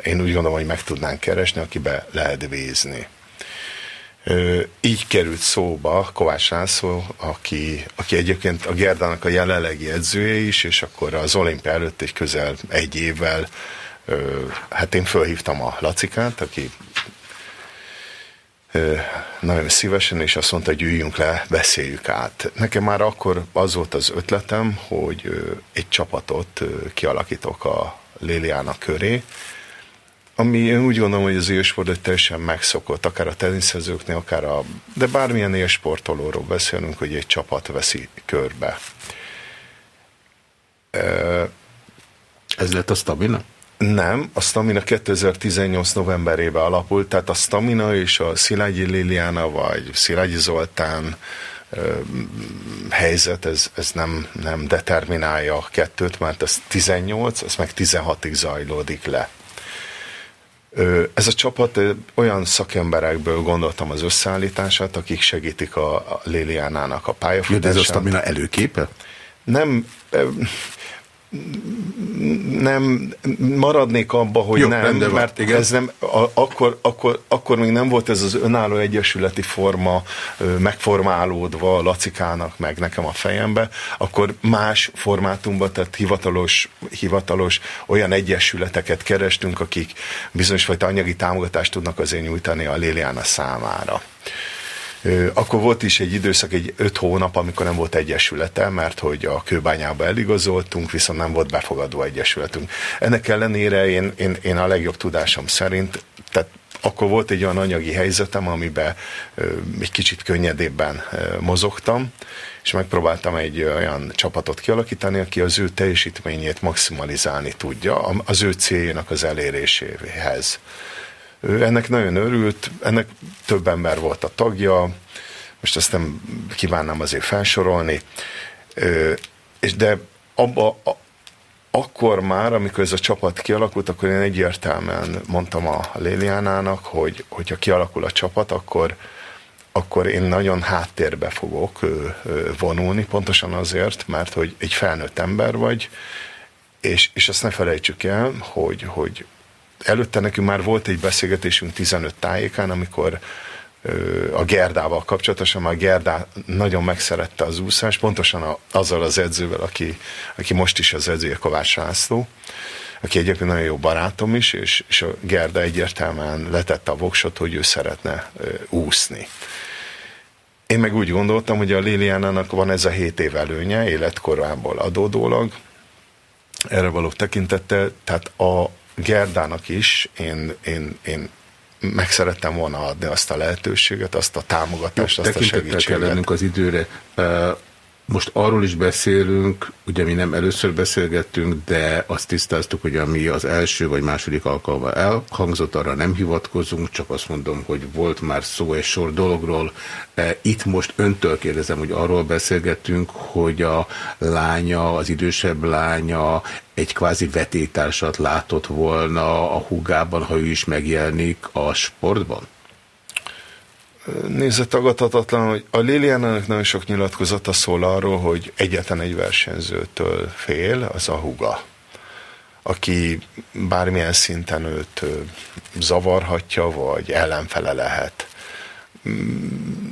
én úgy gondolom, hogy meg tudnánk keresni, akibe lehet vízni. Ö, Így került szóba Kovács László, aki, aki egyébként a Gerdának a jelenlegi edzője is, és akkor az olimpia előtt egy közel egy évvel, hát én fölhívtam a Lacikát, aki nagyon szívesen, és azt mondta, hogy üljünk le, beszéljük át. Nekem már akkor az volt az ötletem, hogy egy csapatot kialakítok a Liliana köré, ami én úgy gondolom, hogy az élsport egy teljesen megszokott, akár a teniszezőknél, akár a, de bármilyen élsportolóról beszélünk, hogy egy csapat veszi körbe. Ez lett a stamina? Nem, a Stamina 2018 novemberében alapult, tehát a Stamina és a Szilágyi Liliana vagy Szilágyi Zoltán helyzet, ez, ez nem, nem determinálja a kettőt, mert ez 18, ez meg 16-ig zajlódik le. Ez a csapat olyan szakemberekből gondoltam az összeállítását, akik segítik a, Liliánának a Jó, de ez a pályafutását. stamina előképe? Nem, nem maradnék abba, hogy Jó, nem, rendben mert igen. ez nem, a, akkor, akkor, akkor még nem volt ez az önálló egyesületi forma megformálódva a Lacikának, meg nekem a fejembe, akkor más formátumban, tehát hivatalos, hivatalos olyan egyesületeket kerestünk, akik bizonyos fajta anyagi támogatást tudnak azért nyújtani a Liliana számára. Akkor volt is egy időszak, egy öt hónap, amikor nem volt egyesülete, mert hogy a kőbányába eligazoltunk, viszont nem volt befogadó egyesületünk. Ennek ellenére én, én, én a legjobb tudásom szerint, tehát akkor volt egy olyan anyagi helyzetem, amiben egy kicsit könnyedébben mozogtam, és megpróbáltam egy olyan csapatot kialakítani, aki az ő teljesítményét maximalizálni tudja az ő céljának az eléréséhez. Ő ennek nagyon örült, ennek több ember volt a tagja, most ezt nem kívánnám azért felsorolni, és de abba, a, akkor már, amikor ez a csapat kialakult, akkor én egyértelműen mondtam a Léliánának, hogy hogyha kialakul a csapat, akkor, akkor én nagyon háttérbe fogok vonulni, pontosan azért, mert hogy egy felnőtt ember vagy, és, és azt ne felejtsük el, hogy, hogy előtte nekünk már volt egy beszélgetésünk 15 tájékán, amikor a Gerdával kapcsolatosan, már Gerdá nagyon megszerette az úszást, pontosan a, azzal az edzővel, aki, aki most is az edzője, Kovács László, aki egyébként nagyon jó barátom is, és, és a Gerda egyértelműen letette a voksot, hogy ő szeretne úszni. Én meg úgy gondoltam, hogy a Liliánának van ez a 7 év előnye, életkorából adódólag, erre való tekintettel, tehát a Gerdának is én, én, én meg szerettem volna adni azt a lehetőséget, azt a támogatást, azt a Tekintettel kell segítséget. lennünk az időre. Most arról is beszélünk, ugye mi nem először beszélgettünk, de azt tisztáztuk, hogy ami az első vagy második alkalommal elhangzott, arra nem hivatkozunk, csak azt mondom, hogy volt már szó egy sor dologról. E, Itt most öntől kérdezem, hogy arról beszélgettünk, hogy a lánya, az idősebb lánya egy kvázi vetétársat látott volna a húgában, ha ő is megjelenik a sportban? Nézze, tagadhatatlan, hogy a Liliánának nagyon sok nyilatkozata szól arról, hogy egyetlen egy versenyzőtől fél, az a huga aki bármilyen szinten őt zavarhatja, vagy ellenfele lehet. Mm,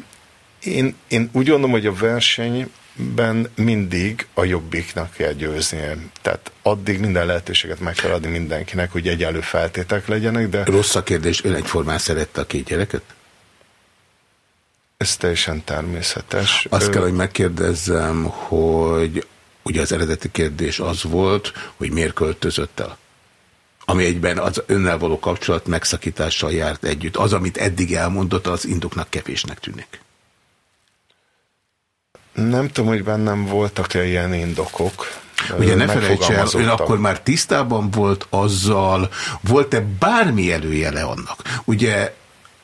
Én, én úgy gondolom, hogy a versenyben mindig a jobbiknak kell győznie. Tehát addig minden lehetőséget meg kell adni mindenkinek, hogy egyenlő feltétek legyenek, de Rossz a kérdés, ön egyformán szerette a két gyereket? Ez teljesen természetes. Azt kell, hogy megkérdezzem, hogy ugye az eredeti kérdés az volt, hogy miért költözött el? Ami egyben az önnel való kapcsolat megszakítással járt együtt. Az, amit eddig elmondott, az indoknak kevésnek tűnik. Nem tudom, hogy bennem voltak-e ilyen indokok. Ugye ne felejts el, ön akkor már tisztában volt azzal, volt-e bármi előjele annak? Ugye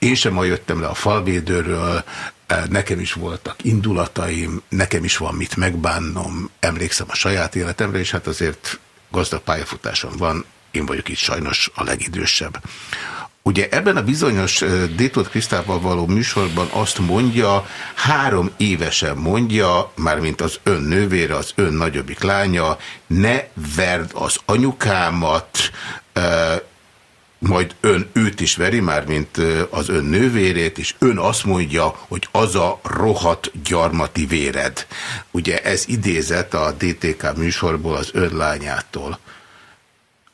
én sem ma jöttem le a falvédőről, eh, nekem is voltak indulataim, nekem is van mit megbánnom, emlékszem a saját életemre, és hát azért gazdag pályafutásom van, én vagyok itt sajnos a legidősebb. Ugye ebben a bizonyos eh, Détot Krisztával való műsorban azt mondja, három évesen mondja, mármint az ön nővére, az ön nagyobbik lánya, ne verd az anyukámat, eh, majd ön őt is veri, már mint az ön nővérét, és ön azt mondja, hogy az a rohadt gyarmati véred. Ugye ez idézett a DTK műsorból az ön lányától.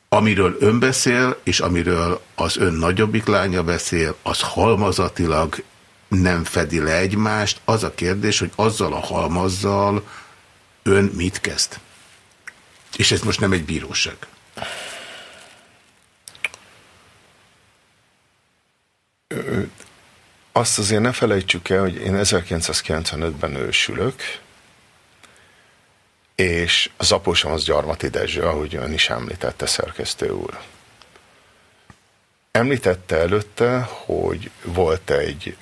Amiről ön beszél, és amiről az ön nagyobbik lánya beszél, az halmazatilag nem fedi le egymást. Az a kérdés, hogy azzal a halmazzal ön mit kezd? És ez most nem egy bíróság. Azt azért ne felejtsük el, hogy én 1995-ben ősülök, és az apósom az Gyarmati Dezső, ahogy ön is említette, szerkesztő úr. Említette előtte, hogy volt egy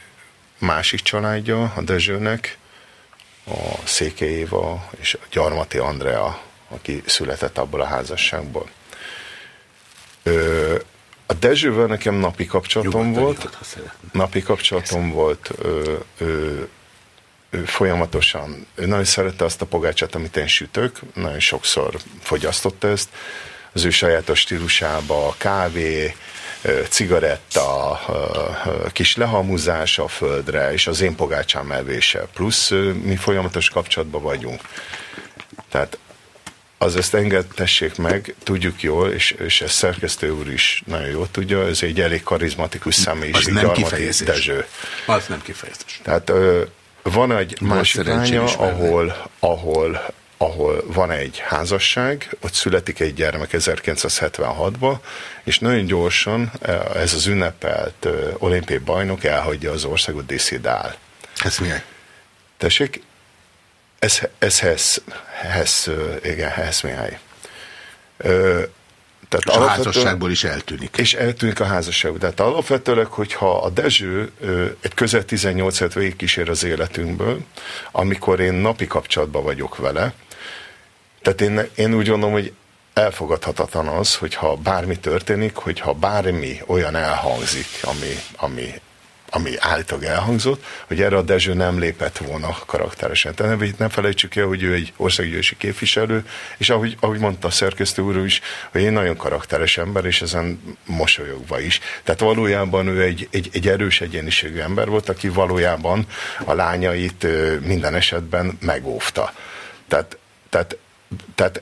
másik családja a Dezsőnek, a Széke Éva és a Gyarmati Andrea, aki született abból a házasságból. Ö, a Dezsővel nekem napi kapcsolatom Nyugodtan volt. szeretne. Napi kapcsolatom volt. Ö, ö, ő folyamatosan, ő nagyon szerette azt a pogácsát, amit én sütök, nagyon sokszor fogyasztotta ezt, az ő sajátos stílusába, kávé, cigaretta, kis lehamuzás a földre, és az én pogácsám evése. Plusz mi folyamatos kapcsolatban vagyunk. Tehát az ezt engedtessék meg, tudjuk jól, és, és ezt szerkesztő úr is nagyon jól tudja, ez egy elég karizmatikus személyiség. Az nem Gyarmati kifejezés. Dezső. Az nem kifejezés. Tehát ö, van egy Más másik lánya, ahol, ahol, ahol van egy házasság, ott születik egy gyermek 1976-ban, és nagyon gyorsan eh, ez az ünnepelt olimpiai bajnok elhagyja az országot, diszidál. Ez milyen? Tessék? Ez, ez Hess, Hess, igen, Hess Mihály. Ö, tehát És a házasságból is eltűnik. És eltűnik a házasság. Tehát alapvetőleg, hogyha a Dezső egy közel 18 évet végigkísér az életünkből, amikor én napi kapcsolatban vagyok vele, tehát én, én úgy gondolom, hogy elfogadhatatlan az, hogyha bármi történik, hogyha bármi olyan elhangzik, ami, ami, ami állítólag elhangzott, hogy erre a Dezső nem lépett volna karakteresen. Tehát ne, felejtsük el, hogy ő egy országgyűlési képviselő, és ahogy, ahogy mondta a szerkesztő úr is, hogy én nagyon karakteres ember, és ezen mosolyogva is. Tehát valójában ő egy, egy, egy erős egyéniségű ember volt, aki valójában a lányait minden esetben megóvta. Tehát, tehát, tehát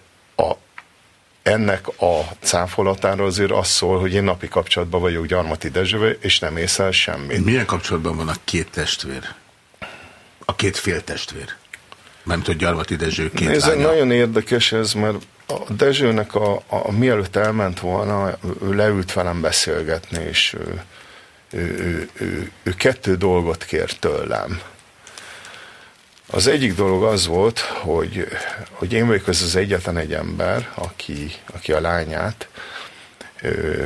ennek a cáfolatára azért az szól, hogy én napi kapcsolatban vagyok Gyarmati Dezsővel, és nem észel semmit. Milyen kapcsolatban van a két testvér? A két fél testvér? Nem tudja Gyarmati Dezső két Ez lánya. nagyon érdekes ez, mert a Dezsőnek a, a, mielőtt elment volna, ő leült velem beszélgetni, és ő, ő, ő, ő, ő kettő dolgot kért tőlem. Az egyik dolog az volt, hogy, hogy én vagyok az az egyetlen egy ember, aki, aki a lányát ö,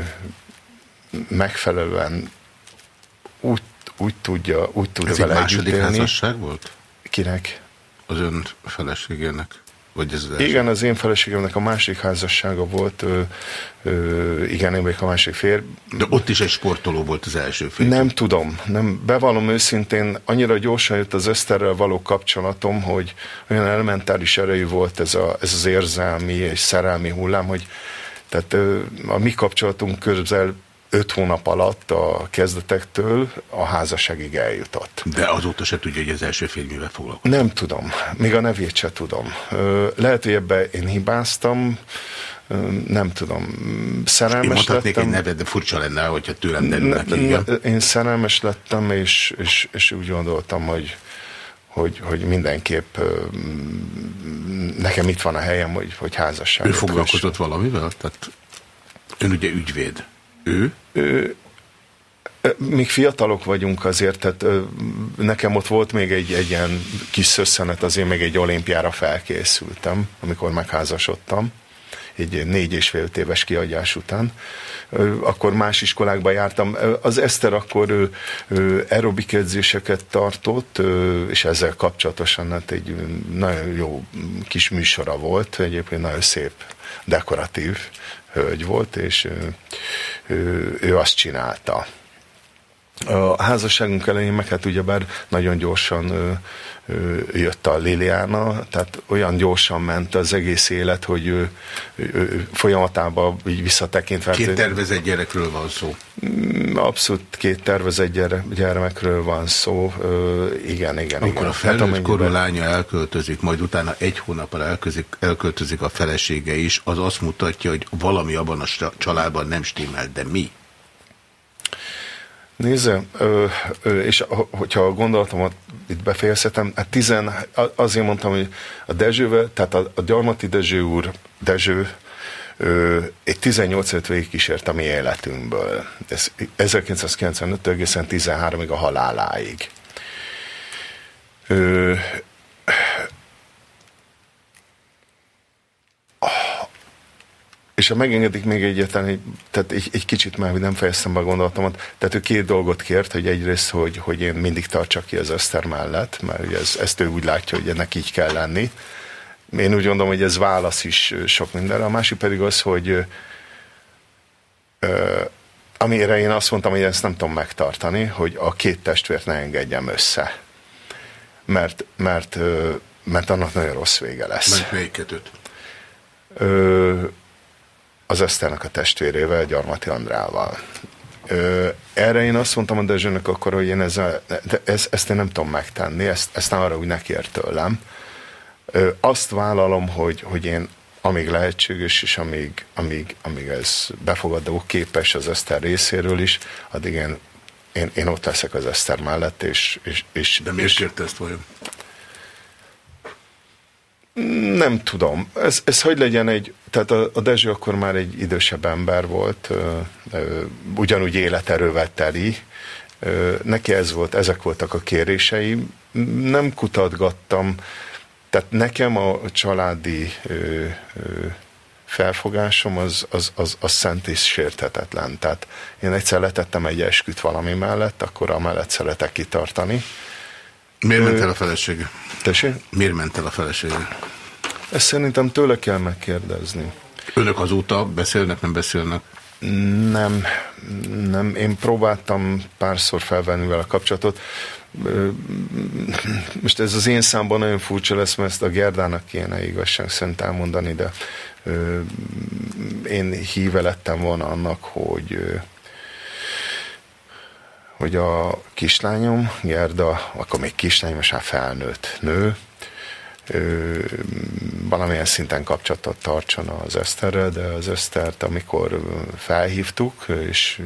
megfelelően úgy, úgy tudja, úgy tud Ez egy vele második együtt élni. házasság volt? Kinek? Az ön feleségének? Vagy ez az? Igen, az én feleségemnek a másik házassága volt, ö, ö, igen, én vagyok a másik férj. De ott is egy sportoló volt az első fél. Nem tudom, nem, bevallom őszintén, annyira gyorsan jött az Eszterrel való kapcsolatom, hogy olyan elementáris erejű volt ez, a, ez az érzelmi és szerelmi hullám, hogy tehát ö, a mi kapcsolatunk közel öt hónap alatt a kezdetektől a házasságig eljutott. De azóta se tudja, hogy az első fél mivel foglalkozik. Nem tudom, még a nevét se tudom. Lehet, hogy ebbe én hibáztam, nem tudom. Én Szerelmes mondhatnék lettem. egy nevet, de furcsa lenne, hogyha tőlem derülnek Ne- ne- Én szerelmes lettem, és, és, és úgy gondoltam, hogy, hogy, hogy mindenképp nekem itt van a helyem, hogy, hogy házasságot Ő foglalkozott valamivel? Tehát ön ugye ügyvéd. Ő? Ő, még fiatalok vagyunk azért, tehát nekem ott volt még egy, egy ilyen kis szösszenet, azért még egy olimpiára felkészültem, amikor megházasodtam, egy négy és fél éves kiadás után. Akkor más iskolákba jártam. Az Eszter akkor ő, ő aerobik edzéseket tartott, és ezzel kapcsolatosan hát egy nagyon jó kis műsora volt, egyébként nagyon szép, dekoratív hölgy volt, és ő, ő, azt csinálta. A házasságunk elején meg hát ugyebár nagyon gyorsan ö, ö, jött a Liliana, tehát olyan gyorsan ment az egész élet, hogy ő, ő folyamatában így visszatekintve. Két hát, tervezett gyerekről van szó. Mm, Abszolút két tervezett gyere, gyermekről van szó. Ö, igen, igen, Amikor igen. a felnőtt amennyiben- korú lánya elköltözik, majd utána egy hónappal elköltözik, elköltözik a felesége is, az azt mutatja, hogy valami abban a családban nem stimmel, de mi? Nézze, és hogyha a gondolatomat itt befejezhetem, hát tizen, azért mondtam, hogy a Dezsővel, tehát a, a Gyarmati Dezső úr, Dezső, egy 18 évet végigkísért a mi életünkből. Ez 1995 egészen 13-ig a haláláig. Ö, És ha megengedik még egyetlen, egy, tehát egy, egy kicsit már, hogy nem fejeztem be a gondolatomat, tehát ő két dolgot kért, hogy egyrészt, hogy, hogy én mindig tartsak ki az Eszter mellett, mert ugye ez, ezt ő úgy látja, hogy ennek így kell lenni. Én úgy gondolom, hogy ez válasz is sok mindenre. A másik pedig az, hogy ö, amire én azt mondtam, hogy ezt nem tudom megtartani, hogy a két testvért ne engedjem össze. Mert, mert, mert annak nagyon rossz vége lesz. Mert melyiket őt? Ö, az Eszternek a testvérével, Gyarmati Andrával. Ö, erre én azt mondtam a Dezsőnek akkor, hogy én ezzel, de ez, ezt én nem tudom megtenni, ezt, ezt nem arra úgy ne kér tőlem. Ö, azt vállalom, hogy, hogy én amíg lehetséges, és amíg, amíg, amíg ez befogadó képes az Eszter részéről is, addig én, én, én ott leszek az Eszter mellett, és, és, és De miért és kérte ezt vajon? nem tudom. Ez, ez hogy legyen egy... Tehát a, a Dezső akkor már egy idősebb ember volt, ö, ö, ugyanúgy életerővel teli. Ö, neki ez volt, ezek voltak a kéréseim. Nem kutatgattam. Tehát nekem a családi ö, ö, felfogásom az, az, az, az szent és sérthetetlen. Tehát én egyszer letettem egy esküt valami mellett, akkor amellett szeretek kitartani. Miért ment el a felesége? Tessék? Miért ment el a felesége? Ezt szerintem tőle kell megkérdezni. Önök azóta beszélnek, nem beszélnek? Nem, nem. Én próbáltam párszor felvenni vele a kapcsolatot. Most ez az én számban nagyon furcsa lesz, mert ezt a Gerdának kéne igazság szerint elmondani, de én híve lettem volna annak, hogy hogy a kislányom, Gerda, akkor még kislány, most már felnőtt nő, valamilyen szinten kapcsolatot tartson az Eszterrel, de az Esztert, amikor felhívtuk, és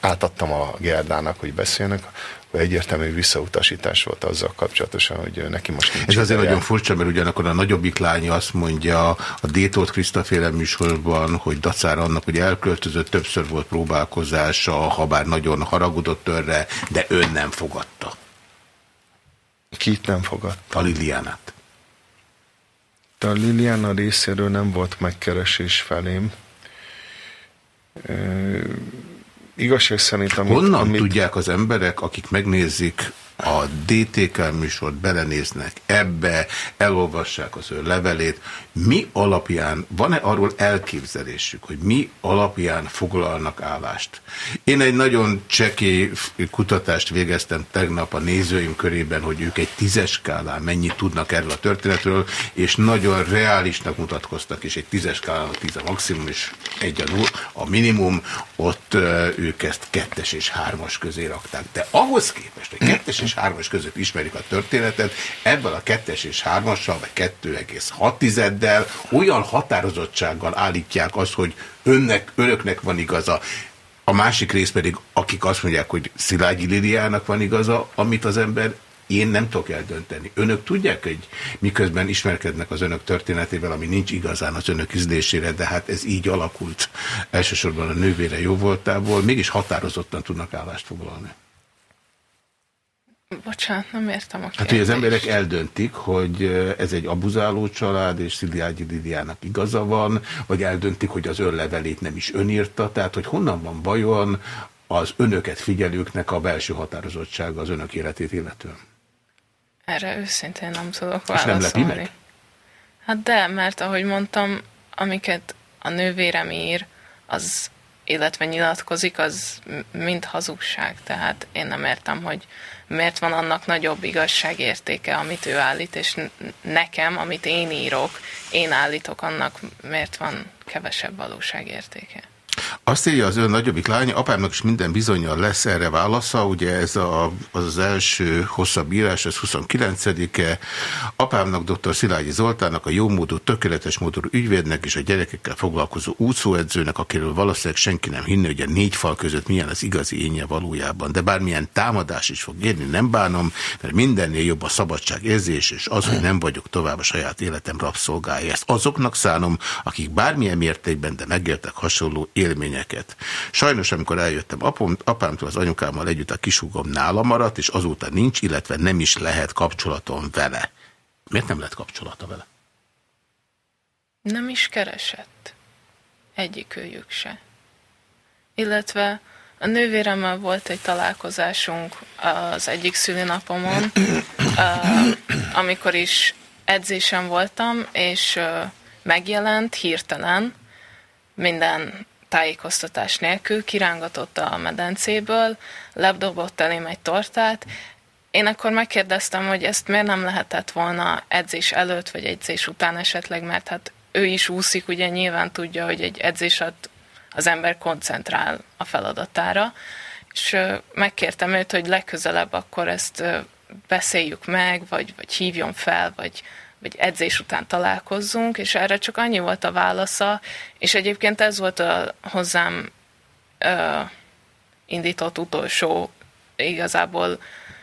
átadtam a Gerdának, hogy beszélnek, akkor egyértelmű visszautasítás volt azzal kapcsolatosan, hogy neki most nincs Ez azért ideje. nagyon furcsa, mert ugyanakkor a nagyobbik lány azt mondja a Détót Krisztaféle műsorban, hogy dacára annak, hogy elköltözött, többször volt próbálkozása, ha bár nagyon haragudott önre, de ön nem fogadta. Kit nem fogadta? A Liliánát. De a Liliana részéről nem volt megkeresés felém. Ö, igazság szerint, amit, Honnan amit tudják az emberek, akik megnézik a DTK műsort, belenéznek ebbe, elolvassák az ő levelét, mi alapján, van-e arról elképzelésük, hogy mi alapján foglalnak állást? Én egy nagyon csekély kutatást végeztem tegnap a nézőim körében, hogy ők egy tízes skálán mennyit tudnak erről a történetről, és nagyon reálisnak mutatkoztak, és egy tízes skálán a tíz a maximum, és egy a, null, a minimum, ott ők ezt kettes és hármas közé rakták. De ahhoz képest, hogy kettes és hármas között ismerik a történetet, ebből a kettes és hármassal, vagy 2,6 tizeddel olyan határozottsággal állítják azt, hogy önnek, önöknek van igaza, a másik rész pedig, akik azt mondják, hogy Szilágyi Liliának van igaza, amit az ember én nem tudok eldönteni. Önök tudják, hogy miközben ismerkednek az önök történetével, ami nincs igazán az önök ízlésére, de hát ez így alakult elsősorban a nővére jó voltából, mégis határozottan tudnak állást foglalni. Bocsánat, nem értem a kérdést. Hát, hogy az emberek eldöntik, hogy ez egy abuzáló család, és Szilágyi Lidiának igaza van, vagy eldöntik, hogy az önlevelét nem is ön írta, tehát hogy honnan van vajon az önöket figyelőknek a belső határozottsága az önök életét illetően? Erre őszintén nem tudok És nem lepi válaszolni. meg? Hát de, mert ahogy mondtam, amiket a nővérem ír, az, illetve nyilatkozik, az mind hazugság. Tehát én nem értem, hogy miért van annak nagyobb igazságértéke, amit ő állít, és nekem, amit én írok, én állítok, annak miért van kevesebb valóságértéke. Azt írja az ön nagyobbik lánya, apámnak is minden bizonyal lesz erre válasza, ugye ez a, az, az első hosszabb írás, ez 29-e. Apámnak dr. Szilágyi Zoltánnak, a jómódú, tökéletes módú ügyvédnek és a gyerekekkel foglalkozó útszóedzőnek, akiről valószínűleg senki nem hinni, hogy a négy fal között milyen az igazi énje valójában. De bármilyen támadás is fog érni, nem bánom, mert mindennél jobb a szabadság érzés, és az, hogy nem vagyok tovább a saját életem rabszolgája. Ezt azoknak szánom, akik bármilyen mértékben, de megéltek hasonló élményeket. Sajnos, amikor eljöttem apom, apámtól, az anyukámmal együtt a kisúgom nála maradt, és azóta nincs, illetve nem is lehet kapcsolatom vele. Miért nem lett kapcsolata vele? Nem is keresett. Egyikőjük se. Illetve a nővéremmel volt egy találkozásunk az egyik szülinapomon, amikor is edzésen voltam, és megjelent hirtelen, minden tájékoztatás nélkül, kirángatott a medencéből, ledobott elém egy tortát. Én akkor megkérdeztem, hogy ezt miért nem lehetett volna edzés előtt, vagy edzés után esetleg, mert hát ő is úszik, ugye nyilván tudja, hogy egy edzés alatt az ember koncentrál a feladatára, és megkértem őt, hogy legközelebb akkor ezt beszéljük meg, vagy, vagy hívjon fel, vagy, vagy edzés után találkozzunk, és erre csak annyi volt a válasza, és egyébként ez volt a hozzám ö, indított utolsó igazából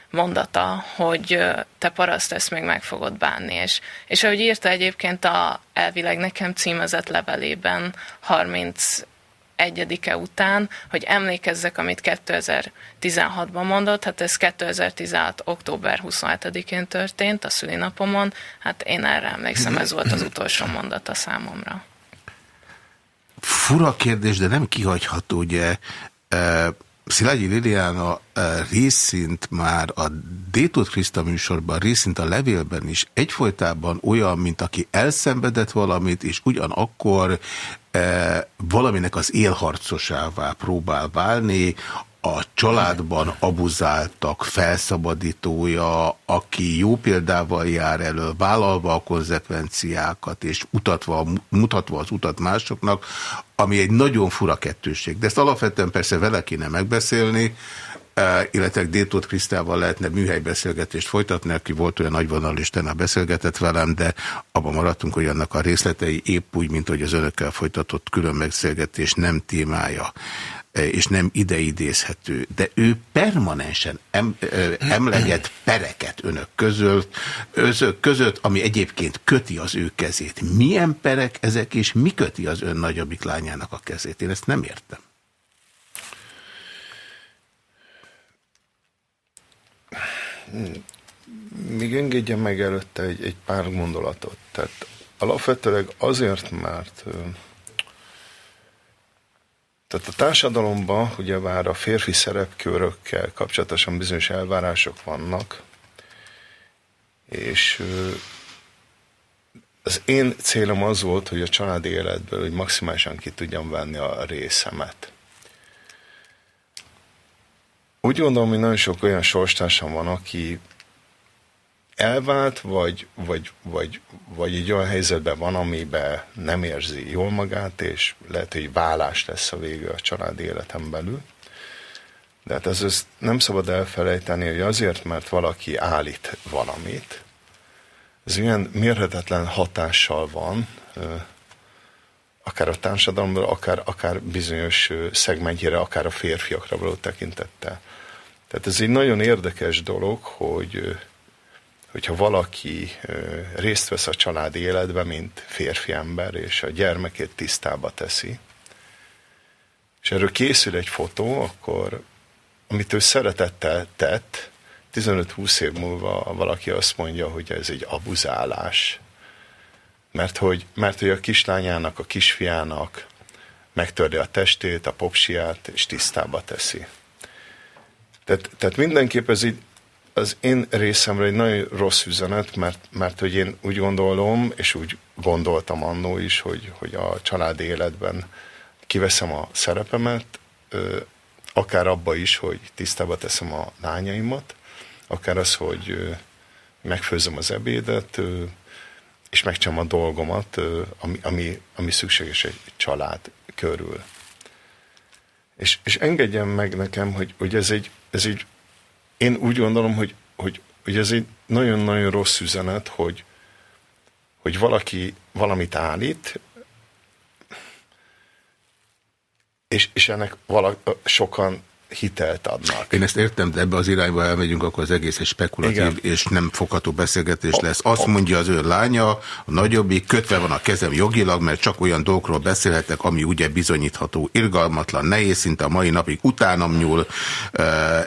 mondata, hogy te paraszt ezt még meg fogod bánni. És, és ahogy írta egyébként a elvileg nekem címezett levelében 30 egyedike után, hogy emlékezzek, amit 2016-ban mondott, hát ez 2016. október 27-én történt, a szülinapomon, hát én erre emlékszem, ez volt az utolsó mondata számomra. Fura kérdés, de nem kihagyható, ugye Szilágyi Liliana részint már a Détot Kriszta műsorban, részint a levélben is egyfolytában olyan, mint aki elszenvedett valamit, és ugyanakkor valaminek az élharcosává próbál válni, a családban abuzáltak felszabadítója, aki jó példával jár elő, vállalva a konzekvenciákat, és utatva, mutatva az utat másoknak, ami egy nagyon fura kettőség. De ezt alapvetően persze vele kéne megbeszélni, eh, illetve Détót Krisztával lehetne műhelybeszélgetést folytatni, aki volt olyan nagyvonal, a beszélgetett velem, de abban maradtunk, hogy annak a részletei épp úgy, mint hogy az önökkel folytatott külön megbeszélgetés nem témája és nem ideidézhető, de ő permanensen em, ö, emleget pereket önök között, özök között, ami egyébként köti az ő kezét. Milyen perek ezek, és mi köti az ön nagyobbik lányának a kezét? Én ezt nem értem. Még engedjen meg előtte egy, egy pár gondolatot. Tehát alapvetőleg azért, mert tehát a társadalomban ugyebár a férfi szerepkörökkel kapcsolatosan bizonyos elvárások vannak, és az én célom az volt, hogy a családi életből hogy maximálisan ki tudjam venni a részemet. Úgy gondolom, hogy nagyon sok olyan sorstársam van, aki elvált, vagy, vagy, vagy, vagy egy olyan helyzetben van, amiben nem érzi jól magát, és lehet, hogy vállás lesz a vége a családi életem belül. De hát ez, ez nem szabad elfelejteni, hogy azért, mert valaki állít valamit, ez ilyen mérhetetlen hatással van, akár a társadalomra, akár, akár bizonyos szegmentjére, akár a férfiakra való tekintettel. Tehát ez egy nagyon érdekes dolog, hogy hogyha valaki részt vesz a családi életbe, mint férfi ember, és a gyermekét tisztába teszi, és erről készül egy fotó, akkor amit ő szeretettel tett, 15-20 év múlva valaki azt mondja, hogy ez egy abuzálás. Mert hogy, mert hogy a kislányának, a kisfiának megtörli a testét, a popsiát, és tisztába teszi. Tehát, tehát mindenképp ez így az én részemre egy nagyon rossz üzenet, mert, mert hogy én úgy gondolom, és úgy gondoltam annó is, hogy, hogy a családi életben kiveszem a szerepemet, akár abba is, hogy tisztába teszem a lányaimat, akár az, hogy megfőzöm az ebédet, és megcsinálom a dolgomat, ami, ami, ami szükséges egy család körül. És, és engedjem meg nekem, hogy, hogy ez, egy, ez egy én úgy gondolom, hogy, hogy, hogy ez egy nagyon-nagyon rossz üzenet, hogy, hogy valaki valamit állít, és, és ennek vala, sokan hitelt adnak. Én ezt értem, de ebbe az irányba elmegyünk, akkor az egész egy spekulatív Igen. és nem fogható beszélgetés lesz. Azt mondja az ő lánya, a nagyobbik, kötve van a kezem jogilag, mert csak olyan dolgokról beszélhetek, ami ugye bizonyítható, irgalmatlan, nehéz, szinte a mai napig utánam nyúl,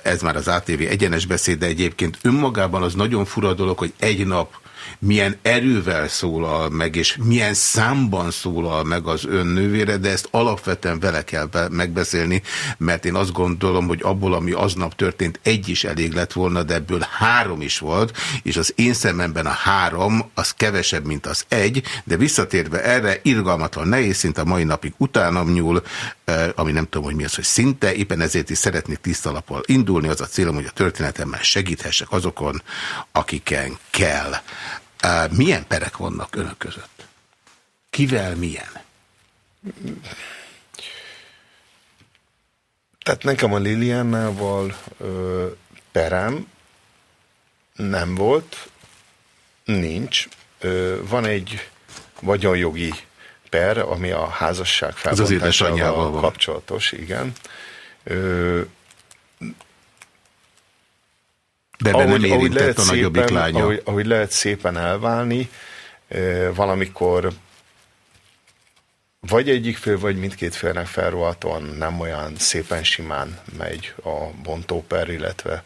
ez már az ATV egyenes beszéd, de egyébként önmagában az nagyon fura dolog, hogy egy nap milyen erővel szólal meg, és milyen számban szólal meg az ön nővére, de ezt alapvetően vele kell megbeszélni, mert én azt gondolom, hogy abból, ami aznap történt, egy is elég lett volna, de ebből három is volt, és az én szememben a három, az kevesebb, mint az egy, de visszatérve erre, irgalmatlan nehéz, szint a mai napig utánam nyúl, ami nem tudom, hogy mi az, hogy szinte, éppen ezért is szeretnék tisztalapal indulni, az a célom, hogy a történetemmel segíthessek azokon, akiken kell. Milyen perek vannak önök között? Kivel milyen? Tehát nekem a Liliannával perem nem volt, nincs. ö, van egy vagyonjogi per, ami a házasság felbontásával kapcsolatos, igen. Ö, De ebben nem érintett a nagyobbik szépen, lánya. Ahogy, ahogy lehet szépen elválni, ö, valamikor vagy egyik fél, vagy mindkét félnek felrohatóan nem olyan szépen simán megy a bontóper, illetve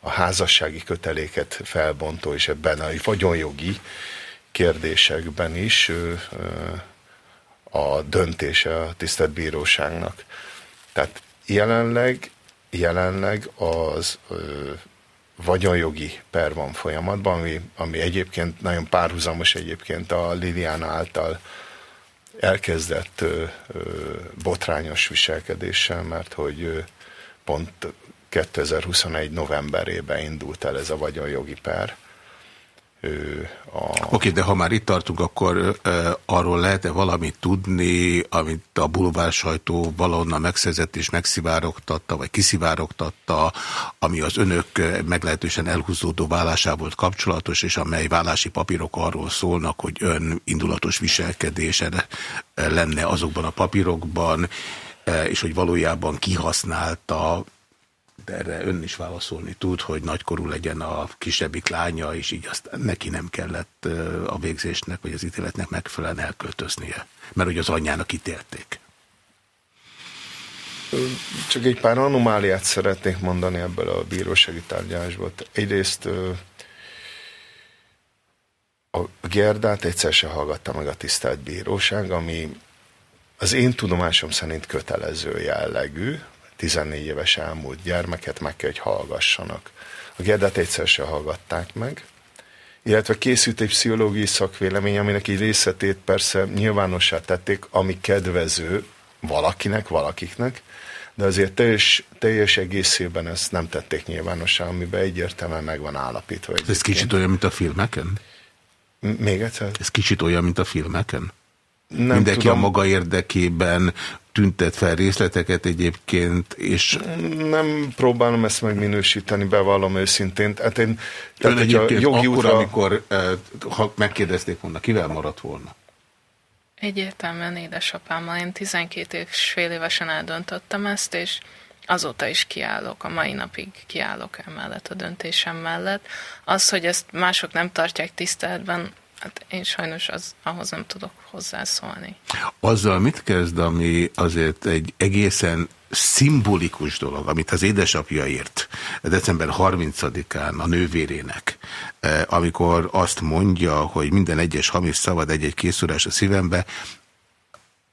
a házassági köteléket felbontó, és ebben a vagyonjogi kérdésekben is a döntése a tisztelt bíróságnak. Tehát jelenleg, jelenleg az vagyonjogi per van folyamatban, ami, ami egyébként nagyon párhuzamos egyébként a Liliana által elkezdett ö, ö, botrányos viselkedéssel, mert hogy ö, pont 2021 novemberében indult el ez a vagyonjogi per. A, Oké, de ha már itt tartunk, akkor arról lehet-e valamit tudni, amit a bulvár sajtó valahonnan megszerzett és megszivárogtatta, vagy kiszivárogtatta, ami az önök meglehetősen elhúzódó vállásával kapcsolatos, és amely vállási papírok arról szólnak, hogy ön indulatos viselkedése lenne azokban a papírokban, és hogy valójában kihasználta erre ön is válaszolni tud, hogy nagykorú legyen a kisebbik lánya, és így azt neki nem kellett a végzésnek, vagy az ítéletnek megfelelően elköltöznie. Mert hogy az anyjának ítélték. Csak egy pár anomáliát szeretnék mondani ebből a bírósági tárgyalásból. Egyrészt a Gerdát egyszer se hallgatta meg a tisztelt bíróság, ami az én tudomásom szerint kötelező jellegű, 14 éves elmúlt gyermeket meg kell, hogy hallgassanak. A Gerdát egyszer se hallgatták meg, illetve készült egy pszichológiai szakvélemény, aminek egy részletét persze nyilvánossá tették, ami kedvező valakinek, valakiknek, de azért teljes, teljes egészében ezt nem tették nyilvánossá, amiben egyértelműen meg van állapítva. Ez egyébként. kicsit olyan, mint a filmeken? Még egyszer? Ez kicsit olyan, mint a filmeken? Nem Mindenki tudom. a maga érdekében tüntet fel részleteket egyébként, és Nem próbálom ezt megminősíteni, bevallom őszintén. Hát én, ön tehát, a egyébként jogi akkor, útra... amikor eh, ha megkérdezték volna, kivel maradt volna? Egyértelműen édesapámmal. Én 12 és fél évesen eldöntöttem ezt, és azóta is kiállok, a mai napig kiállok emellett a döntésem mellett. Az, hogy ezt mások nem tartják tiszteletben, hát én sajnos az, ahhoz nem tudok hozzászólni. Azzal mit kezd, ami azért egy egészen szimbolikus dolog, amit az édesapja írt december 30-án a nővérének, eh, amikor azt mondja, hogy minden egyes hamis szavad egy-egy készülés a szívembe,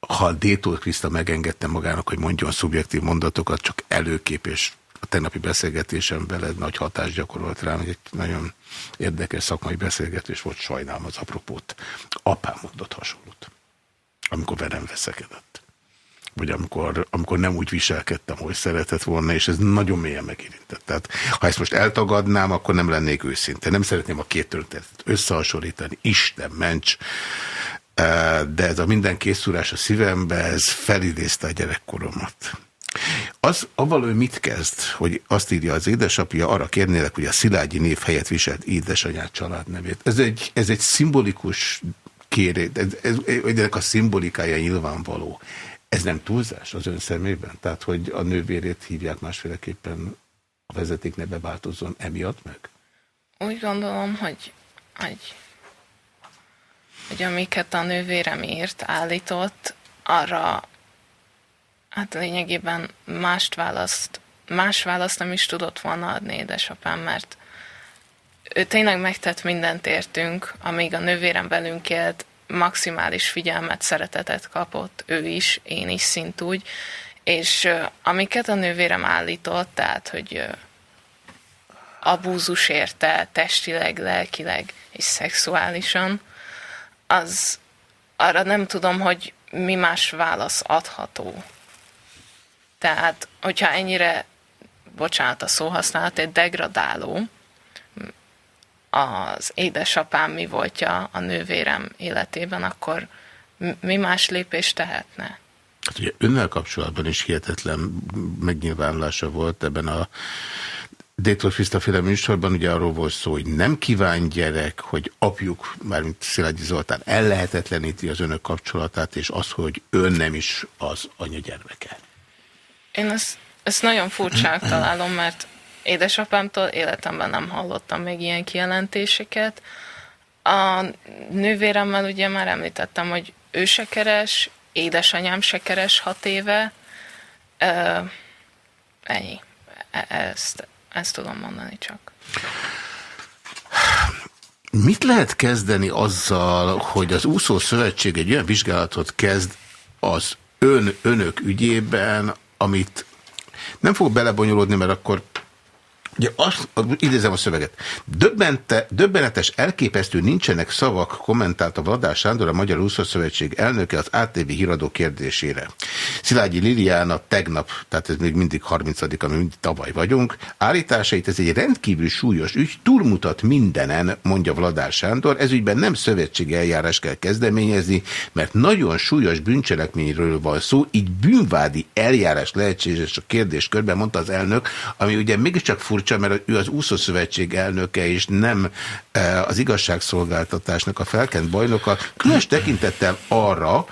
ha Détól Kriszta megengedte magának, hogy mondjon szubjektív mondatokat, csak előkép és a tegnapi beszélgetésem veled nagy hatást gyakorolt rám, egy nagyon érdekes szakmai beszélgetés volt, sajnálom az apropót. Apám mondott hasonlót, amikor velem veszekedett. Vagy amikor, amikor nem úgy viselkedtem, hogy szeretett volna, és ez nagyon mélyen megérintett. Tehát, ha ezt most eltagadnám, akkor nem lennék őszinte. Nem szeretném a két történetet összehasonlítani. Isten ments! Eh, De ez a minden készülés a szívembe, ez felidézte a gyerekkoromat. Az, avval ő mit kezd, hogy azt írja az édesapja, arra kérnélek, hogy a Szilágyi név helyett viselt édesanyád családnevét. Ez egy, ez egy szimbolikus kérés, ez, ez, ennek a szimbolikája nyilvánvaló. Ez nem túlzás az ön szemében? Tehát, hogy a nővérét hívják másféleképpen a vezeték neve változzon emiatt meg? Úgy gondolom, hogy, hogy, hogy amiket a nővérem írt, állított, arra hát lényegében mást választ, más választ nem is tudott volna adni édesapám, mert ő tényleg megtett mindent értünk, amíg a nővérem velünk élt, maximális figyelmet, szeretetet kapott, ő is, én is szintúgy, és amiket a nővérem állított, tehát, hogy abúzus érte testileg, lelkileg és szexuálisan, az arra nem tudom, hogy mi más válasz adható. Tehát, hogyha ennyire, bocsánat a egy degradáló, az édesapám mi voltja a nővérem életében, akkor mi más lépést tehetne? Hát ugye önnel kapcsolatban is hihetetlen megnyilvánulása volt ebben a Détor Krisztaféle műsorban ugye arról volt szó, hogy nem kíván gyerek, hogy apjuk, mármint Szilágyi Zoltán ellehetetleníti az önök kapcsolatát, és az, hogy ön nem is az anyagyermeke. Én ezt, ezt nagyon furcsának találom, mert édesapámtól életemben nem hallottam még ilyen kijelentéseket. A nővéremmel ugye már említettem, hogy ő se keres, édesanyám se keres hat éve. Ö, ennyi. E- Ezt, ezt tudom mondani csak. Mit lehet kezdeni azzal, hogy az úszó szövetség egy olyan vizsgálatot kezd az ön, önök ügyében, amit nem fog belebonyolódni, mert akkor Ugye azt, idézem a szöveget. Döbbente, döbbenetes, elképesztő, nincsenek szavak, kommentálta Vladár Sándor, a Magyar Úszó Szövetség elnöke az ATV híradó kérdésére. Szilágyi Liliana tegnap, tehát ez még mindig 30 ami mindig tavaly vagyunk, állításait, ez egy rendkívül súlyos ügy, túlmutat mindenen, mondja Vladár Sándor, ez ügyben nem szövetségi eljárás kell kezdeményezni, mert nagyon súlyos bűncselekményről van szó, így bűnvádi eljárás lehetséges a kérdéskörben, mondta az elnök, ami ugye mégiscsak furcsa, mert ő az úszószövetség elnöke, és nem eh, az igazságszolgáltatásnak a felkent bajnoka, különös tekintettel arra,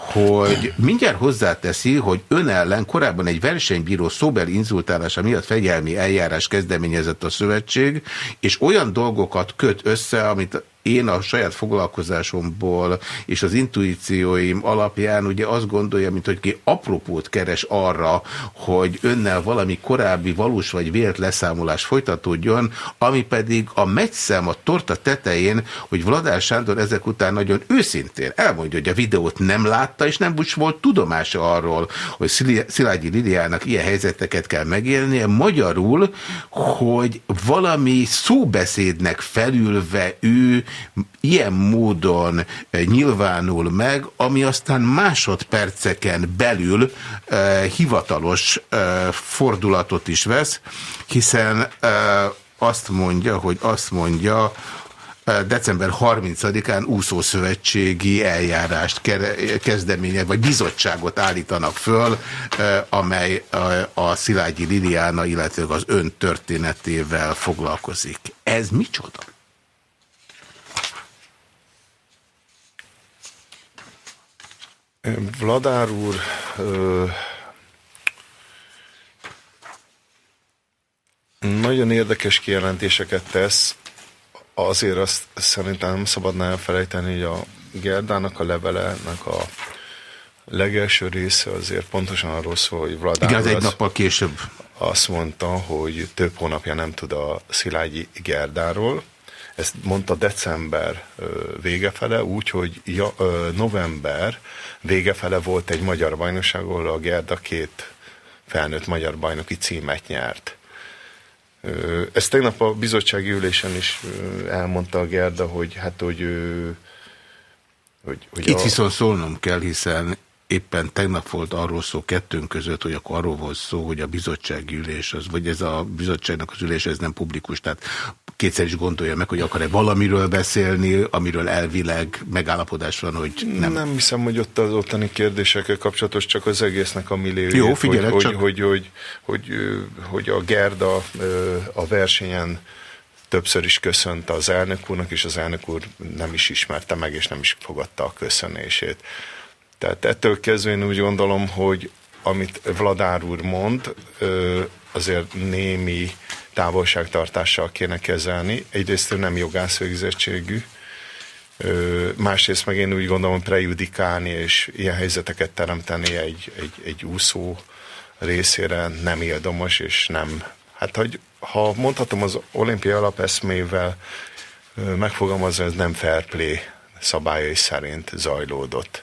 hogy mindjárt hozzáteszi, hogy ön ellen korábban egy versenybíró szóbeli inzultálása miatt fegyelmi eljárás kezdeményezett a szövetség, és olyan dolgokat köt össze, amit én a saját foglalkozásomból és az intuícióim alapján ugye azt gondolja, mint hogy ki apropót keres arra, hogy önnel valami korábbi valós vagy vélt leszámolás folytatódjon, ami pedig a meccem a torta tetején, hogy Vladár Sándor ezek után nagyon őszintén elmondja, hogy a videót nem látta, és nem úgy volt tudomása arról, hogy Szilágyi Liliának ilyen helyzeteket kell megélnie, magyarul, hogy valami szóbeszédnek felülve ő ilyen módon eh, nyilvánul meg, ami aztán másodperceken belül eh, hivatalos eh, fordulatot is vesz, hiszen eh, azt mondja, hogy azt mondja, eh, december 30-án úszószövetségi eljárást kezdeményez, vagy bizottságot állítanak föl, eh, amely a Szilágyi Liliána, illetve az ön történetével foglalkozik. Ez micsoda? Vladár úr nagyon érdekes kijelentéseket tesz, azért azt szerintem nem szabadná elfelejteni, hogy a Gerdának a levelenek a legelső része azért pontosan arról szól, hogy Vladár Igen, az egy nappal később. azt mondta, hogy több hónapja nem tud a Szilágyi Gerdáról. Ezt mondta december végefele, úgyhogy ja, november végefele volt egy magyar bajnokság, ahol a Gerda két felnőtt magyar bajnoki címet nyert. Ezt tegnap a bizottsági ülésen is elmondta a Gerda, hogy hát, hogy, hogy, hogy Itt a- viszont szólnom kell, hiszen éppen tegnap volt arról szó kettőnk között, hogy akkor arról volt szó, hogy a bizottsági ülés, az, vagy ez a bizottságnak az ülés, ez nem publikus, tehát kétszer is gondolja meg, hogy akar-e valamiről beszélni, amiről elvileg megállapodás van, hogy nem. Nem. hiszem, hogy ott az ottani kérdésekkel kapcsolatos, csak az egésznek a milliója. Jó, figyelek, hogy, csak- hogy, hogy, hogy, hogy, a Gerda a versenyen többször is köszönt az elnök úrnak, és az elnök úr nem is ismerte meg, és nem is fogadta a köszönését. Tehát ettől kezdve én úgy gondolom, hogy amit Vladár úr mond, azért némi távolságtartással kéne kezelni. Egyrészt ő nem jogász végzettségű, másrészt meg én úgy gondolom prejudikálni és ilyen helyzeteket teremteni egy, egy, egy úszó részére nem érdemes, és nem, hát hogy, ha mondhatom az olimpiai alapeszmével megfogalmazva, ez nem fair play szabályai szerint zajlódott.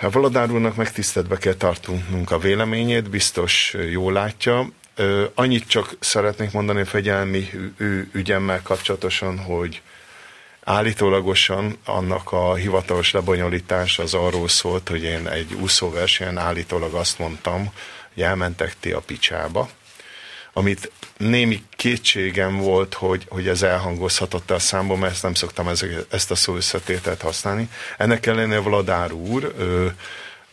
A Valadár úrnak megtiszteletbe kell tartunk a véleményét, biztos jól látja. Annyit csak szeretnék mondani a fegyelmi ügyemmel kapcsolatosan, hogy Állítólagosan annak a hivatalos lebonyolítás az arról szólt, hogy én egy úszóversenyen állítólag azt mondtam, hogy elmentek ti a picsába, amit némi kétségem volt, hogy, hogy ez elhangozhatott a számba, mert ezt nem szoktam ezt a szó összetételt használni. Ennek ellenére Vladár úr, ő,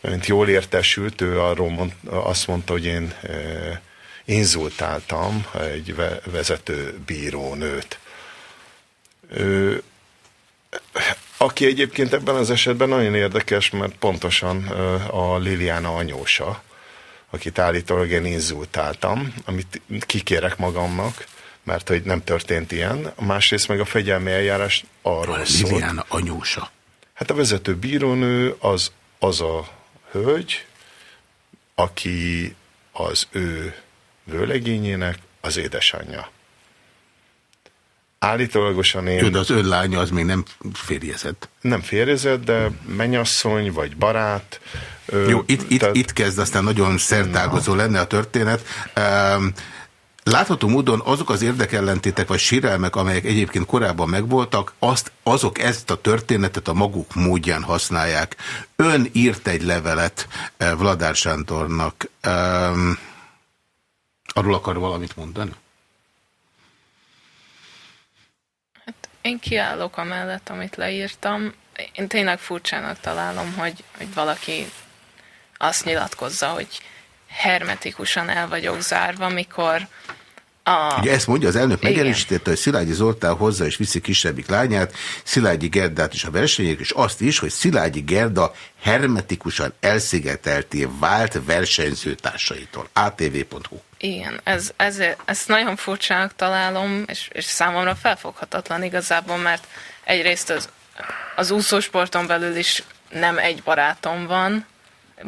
mint jól értesült, ő arról mond, azt mondta, hogy én inzultáltam egy ve- vezető bírónőt. Ő, aki egyébként ebben az esetben nagyon érdekes, mert pontosan a Liliana anyósa, akit állítólag én inzultáltam, amit kikérek magamnak, mert hogy nem történt ilyen. Másrészt meg a fegyelmi eljárás arról A szólt. Liliana anyósa. Hát a vezető bírónő az, az a hölgy, aki az ő vőlegényének az édesanyja. Állítólagosan én... Jó, de az ön lánya az még nem férjezett. Nem férjezett, de mennyasszony vagy barát. Jó, itt, itt, itt kezd aztán nagyon szertágozó lenne a történet. Um, Látható módon azok az érdekellentétek vagy sérelmek, amelyek egyébként korábban megvoltak, azt, azok ezt a történetet a maguk módján használják. Ön írt egy levelet eh, Vladár Sándornak. Um, arról akar valamit mondani? Én kiállok amellett, amit leírtam. Én tényleg furcsának találom, hogy, hogy valaki azt nyilatkozza, hogy hermetikusan el vagyok zárva, mikor a... Ugye ezt mondja, az elnök megerősítette, hogy Szilágyi Zoltán hozza és viszi kisebbik lányát, Szilágyi Gerdát is a versenyek, és azt is, hogy Szilágyi Gerda hermetikusan elszigetelté vált versenyzőtársaitól. atv.hu Igen, ez, ez, ezt nagyon furcsának találom, és, és számomra felfoghatatlan igazából, mert egyrészt az, az úszósporton belül is nem egy barátom van,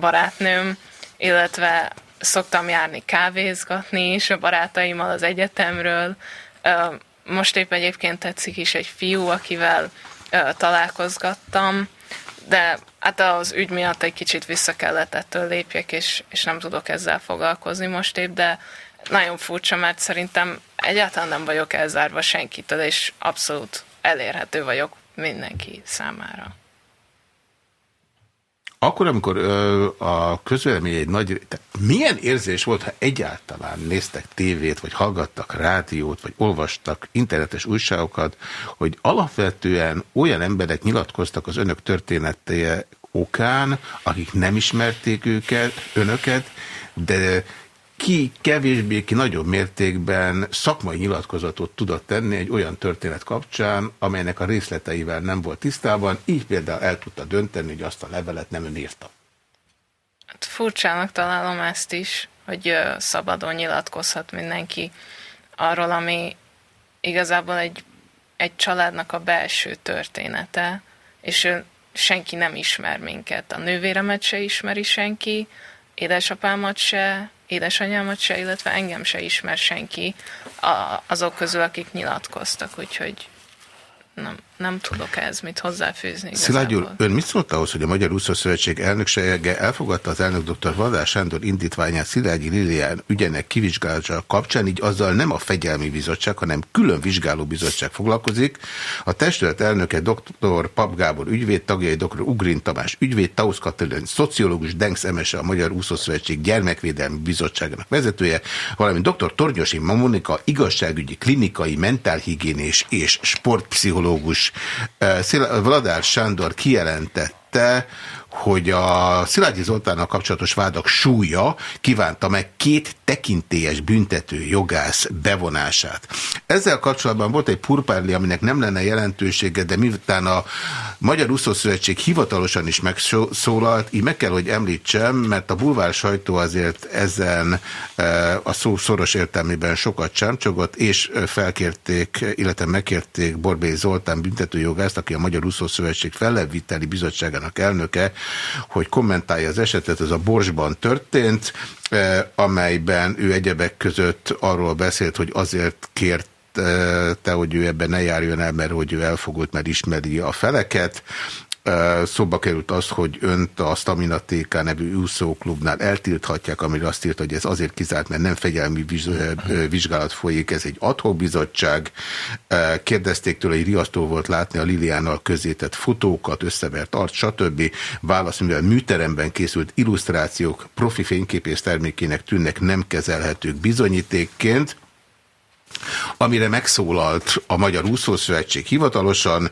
barátnőm, illetve szoktam járni kávézgatni is a barátaimmal az egyetemről. Most épp egyébként tetszik is egy fiú, akivel találkozgattam, de hát az ügy miatt egy kicsit vissza kellett ettől lépjek, és, és nem tudok ezzel foglalkozni most épp, de nagyon furcsa, mert szerintem egyáltalán nem vagyok elzárva senkitől, és abszolút elérhető vagyok mindenki számára. Akkor, amikor ö, a közvélemény egy nagy... Tehát milyen érzés volt, ha egyáltalán néztek tévét, vagy hallgattak rádiót, vagy olvastak internetes újságokat, hogy alapvetően olyan emberek nyilatkoztak az önök története okán, akik nem ismerték őket, önöket, de ki kevésbé, ki nagyobb mértékben szakmai nyilatkozatot tudott tenni egy olyan történet kapcsán, amelynek a részleteivel nem volt tisztában, így például el tudta dönteni, hogy azt a levelet nem ön írta. Hát furcsának találom ezt is, hogy szabadon nyilatkozhat mindenki arról, ami igazából egy, egy családnak a belső története, és senki nem ismer minket. A nővéremet se ismeri senki, édesapámat se, édesanyámat se, illetve engem se ismer senki a, azok közül, akik nyilatkoztak, úgyhogy nem, nem tudok ez mit hozzáfűzni Szilágy úr, ön mit szólt ahhoz, hogy a Magyar Úszó Szövetség elnöksége elfogadta az elnök dr. Valdár Sándor indítványát Szilágyi Lilián ügyenek kivizsgálása kapcsán, így azzal nem a fegyelmi bizottság, hanem külön vizsgáló bizottság foglalkozik. A testület elnöke dr. Pap Gábor ügyvéd, tagjai dr. Ugrin Tamás ügyvéd, Tausz Katalin szociológus, Denks Emese a Magyar Úszó Szövetség gyermekvédelmi bizottságának vezetője, valamint dr. Tornyosi Mamonika igazságügyi, klinikai, mentálhigiénés és sportpszichológus Vladár Sándor kijelentette, hogy a Szilágyi Zoltánnal kapcsolatos vádak súlya kívánta meg két tekintélyes büntető jogász bevonását. Ezzel kapcsolatban volt egy purpárli, aminek nem lenne jelentősége, de miután a Magyar Úszószövetség hivatalosan is megszólalt, így meg kell, hogy említsem, mert a bulvár sajtó azért ezen eh, a szó szoros értelmében sokat csámcsogott, és eh, felkérték, illetve megkérték Borbély Zoltán büntetőjogászt, aki a Magyar Úszószövetség fellebbviteli bizottságának elnöke, hogy kommentálja az esetet, ez a Borsban történt, eh, amelyben ő egyebek között arról beszélt, hogy azért kért eh, te, hogy ő ebben ne járjon el, mert hogy ő elfogult, mert ismeri a feleket. Szóba került az, hogy önt a Stamina TK nevű úszóklubnál eltilthatják, amire azt írt, hogy ez azért kizárt, mert nem fegyelmi vizsgálat folyik, ez egy adhok bizottság. Kérdezték tőle, hogy riasztó volt látni a Liliánnal közétett fotókat, összevert arc, stb. Válasz, mivel műteremben készült illusztrációk profi fényképész termékének tűnnek nem kezelhetők bizonyítékként, amire megszólalt a Magyar Úszószövetség hivatalosan,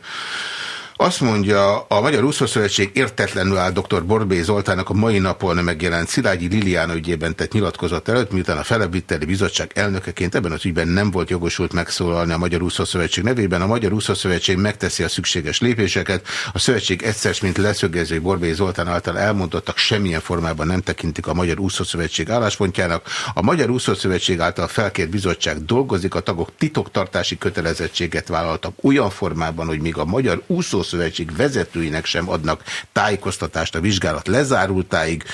Azt mondja, a Magyar Úszószövetség értetlenül áll dr. Borbé Zoltának a mai napon megjelent Szilágyi Liliana ügyében tett nyilatkozat előtt, miután a Felebbviteli Bizottság elnökeként ebben az ügyben nem volt jogosult megszólalni a Magyar Úszószövetség nevében. A Magyar Úszószövetség megteszi a szükséges lépéseket. A szövetség egyszer, mint leszögező Borbé Zoltán által elmondottak semmilyen formában nem tekintik a Magyar Úszószövetség álláspontjának. A Magyar Úszószövetség által felkért bizottság dolgozik, a tagok titoktartási kötelezettséget vállaltak olyan formában, hogy még a Magyar Úszószövetség vezetőinek sem adnak tájékoztatást a vizsgálat lezárultáig.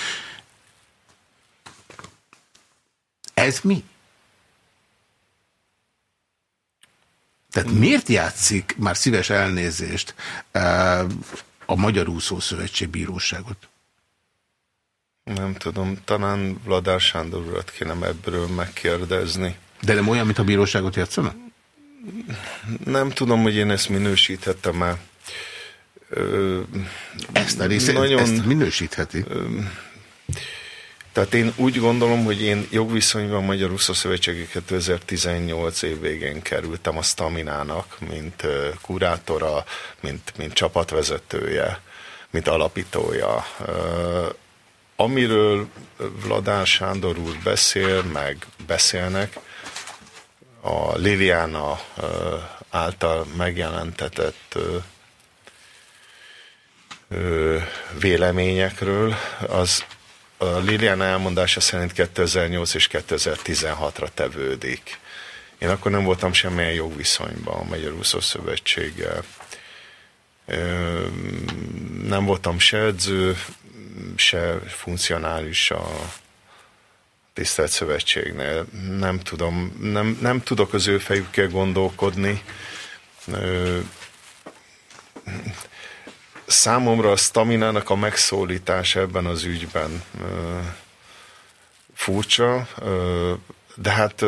Ez mi? Tehát miért játszik, már szíves elnézést, eh, a Magyar Úszószövetség bíróságot? Nem tudom, talán Vladár Sándor urat kéne ebből megkérdezni. De nem olyan, mint a bíróságot játszana? Nem tudom, hogy én ezt minősíthettem el. Ö, Ezt a részét, nagyon, ezt minősítheti. Ö, tehát én úgy gondolom, hogy én jogviszonyban Magyar Úszó Szövetségi 2018 év végén kerültem a Staminának, mint kurátora, mint, mint csapatvezetője, mint alapítója. Amiről Vladán Sándor úr beszél, meg beszélnek, a Liliana által megjelentetett véleményekről, az a Liliana elmondása szerint 2008 és 2016-ra tevődik. Én akkor nem voltam semmilyen jogviszonyban a Magyar Úszó Szövetséggel. Nem voltam se edző, se funkcionális a tisztelt szövetségnél. Nem tudom, nem, nem tudok az ő fejükkel gondolkodni. Ö, Számomra a staminának a megszólítás ebben az ügyben furcsa, de hát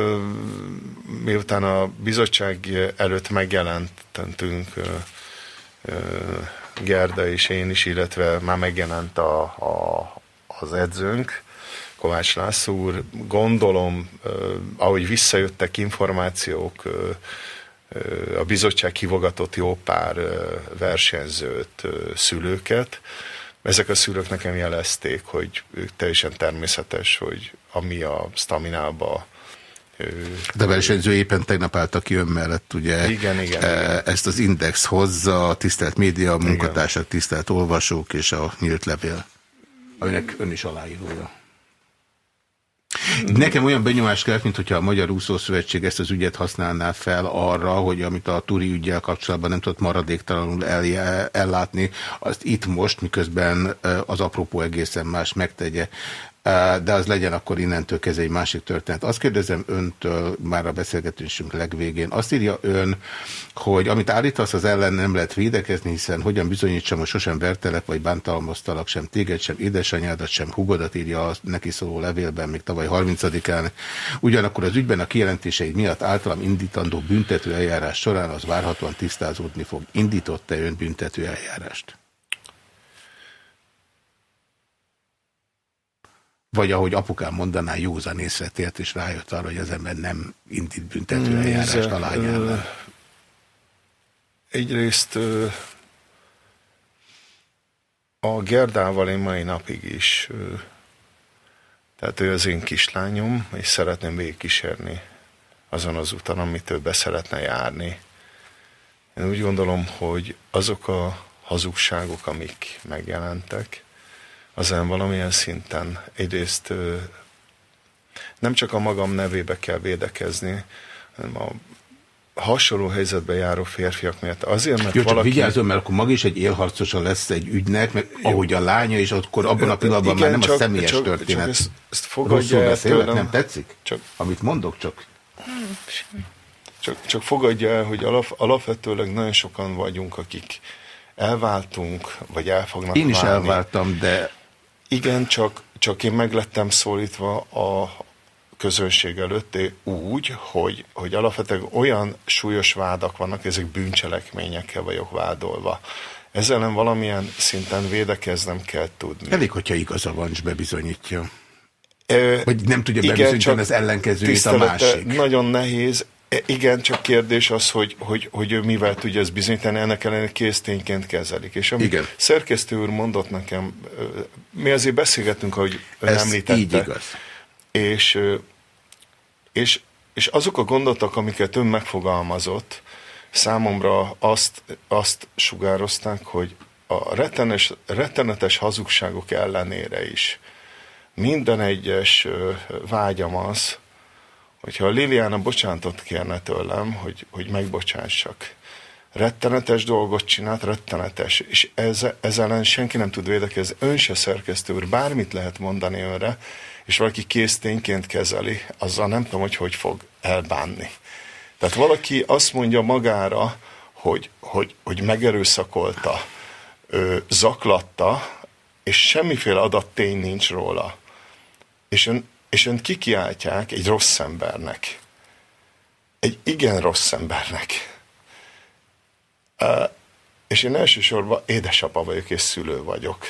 miután a bizottság előtt megjelentünk Gerda és én is, illetve már megjelent a, a, az edzőnk, Kovács László úr, gondolom, ahogy visszajöttek információk, a bizottság hivogatott jó pár versenyzőt, szülőket. Ezek a szülők nekem jelezték, hogy teljesen természetes, hogy ami a staminába de a versenyző éppen tegnap álltak ki ön mellett, ugye? Igen, igen, igen. Ezt az index hozza, a tisztelt média, a munkatársak, tisztelt olvasók és a nyílt levél, aminek ön is aláírója. Nekem olyan benyomás kellett, mint hogyha a Magyar Úszószövetség ezt az ügyet használná fel arra, hogy amit a Turi ügyel kapcsolatban nem tudott maradéktalanul el, ellátni, azt itt most, miközben az apropó egészen más megtegye de az legyen akkor innentől kezdve egy másik történet. Azt kérdezem öntől már a beszélgetésünk legvégén. Azt írja ön, hogy amit állítasz, az ellen nem lehet védekezni, hiszen hogyan bizonyítsam, hogy sosem vertelek, vagy bántalmaztalak sem téged, sem édesanyádat, sem hugodat írja a neki szóló levélben, még tavaly 30-án. Ugyanakkor az ügyben a kijelentéseid miatt általam indítandó büntető eljárás során az várhatóan tisztázódni fog. Indított-e ön büntető eljárást? Vagy ahogy apukám mondaná, józan észre tért, és rájött arra, hogy az ember nem indít büntető eljárást a lányával. Egyrészt a Gerdával én mai napig is, tehát ő az én kislányom, és szeretném végigkísérni azon az úton, amit ő be szeretne járni. Én úgy gondolom, hogy azok a hazugságok, amik megjelentek, azon valamilyen szinten egyrészt nem csak a magam nevébe kell védekezni, hanem a hasonló helyzetbe járó férfiak miatt. Azért, mert Jó, csak valaki... vigyázzon, mert akkor maga is egy élharcosa lesz egy ügynek, meg ahogy a lánya is, akkor abban a pillanatban Igen, már nem csak, a személyes csak, történet. Csak ezt, ezt fogadja Rosszul el beszélek, tőlem. nem tetszik? Csak, Amit mondok, csak... csak, csak fogadja el, hogy alap, alapvetőleg nagyon sokan vagyunk, akik elváltunk, vagy el fognak Én is válni. elváltam, de Igen, csak, csak én meglettem szólítva a közönség előtt úgy, hogy, hogy alapvetően olyan súlyos vádak vannak, ezek bűncselekményekkel vagyok vádolva. Ezzel ellen valamilyen szinten védekeznem kell tudni. elég, hogyha igaza van, és bebizonyítja. Ö, Vagy nem tudja igen, bebizonyítani az ellenkezőjét a másik. Nagyon nehéz. E, Igen, csak kérdés az, hogy, hogy, hogy ő mivel tudja ezt bizonyítani, ennek ellenére késztényként kezelik. És amit Igen. szerkesztő úr mondott nekem, mi azért beszélgetünk, ahogy ön Ez említette. így igaz. És, és, és azok a gondolatok, amiket ön megfogalmazott, számomra azt, azt sugározták, hogy a rettenes, rettenetes hazugságok ellenére is minden egyes vágyam az, hogyha a Liliana bocsánatot kérne tőlem, hogy, hogy megbocsássak. Rettenetes dolgot csinált, rettenetes, és ez, ez ellen senki nem tud védekezni. Ön se szerkesztő úr, bármit lehet mondani önre, és valaki késztényként kezeli, azzal nem tudom, hogy hogy fog elbánni. Tehát valaki azt mondja magára, hogy, hogy, hogy megerőszakolta, ö, zaklatta, és semmiféle adattény nincs róla. És ön, és önt kikiáltják egy rossz embernek. Egy igen rossz embernek. Uh, és én elsősorban édesapa vagyok és szülő vagyok.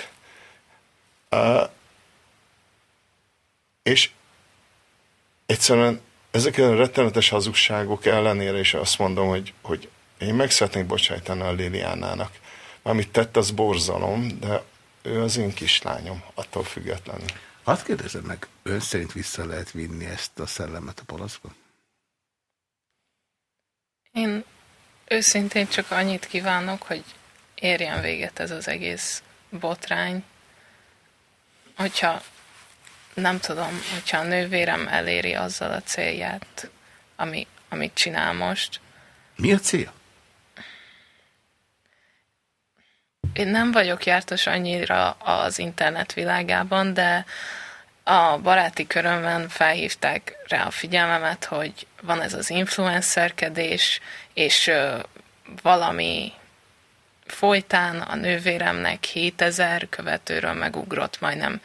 Uh, és egyszerűen ezek a rettenetes hazugságok ellenére is azt mondom, hogy, hogy én meg szeretnék bocsájtani a Liliánának. Amit tett, az borzalom, de ő az én kislányom, attól függetlenül. Azt kérdezem meg, ön szerint vissza lehet vinni ezt a szellemet a palaszba? Én őszintén csak annyit kívánok, hogy érjen véget ez az egész botrány. Hogyha nem tudom, hogyha a nővérem eléri azzal a célját, ami, amit csinál most. Mi a cél? Én nem vagyok jártas annyira az internet világában, de a baráti körömben felhívták rá a figyelmemet, hogy van ez az influencerkedés, és ö, valami folytán a nővéremnek 7000 követőről megugrott majdnem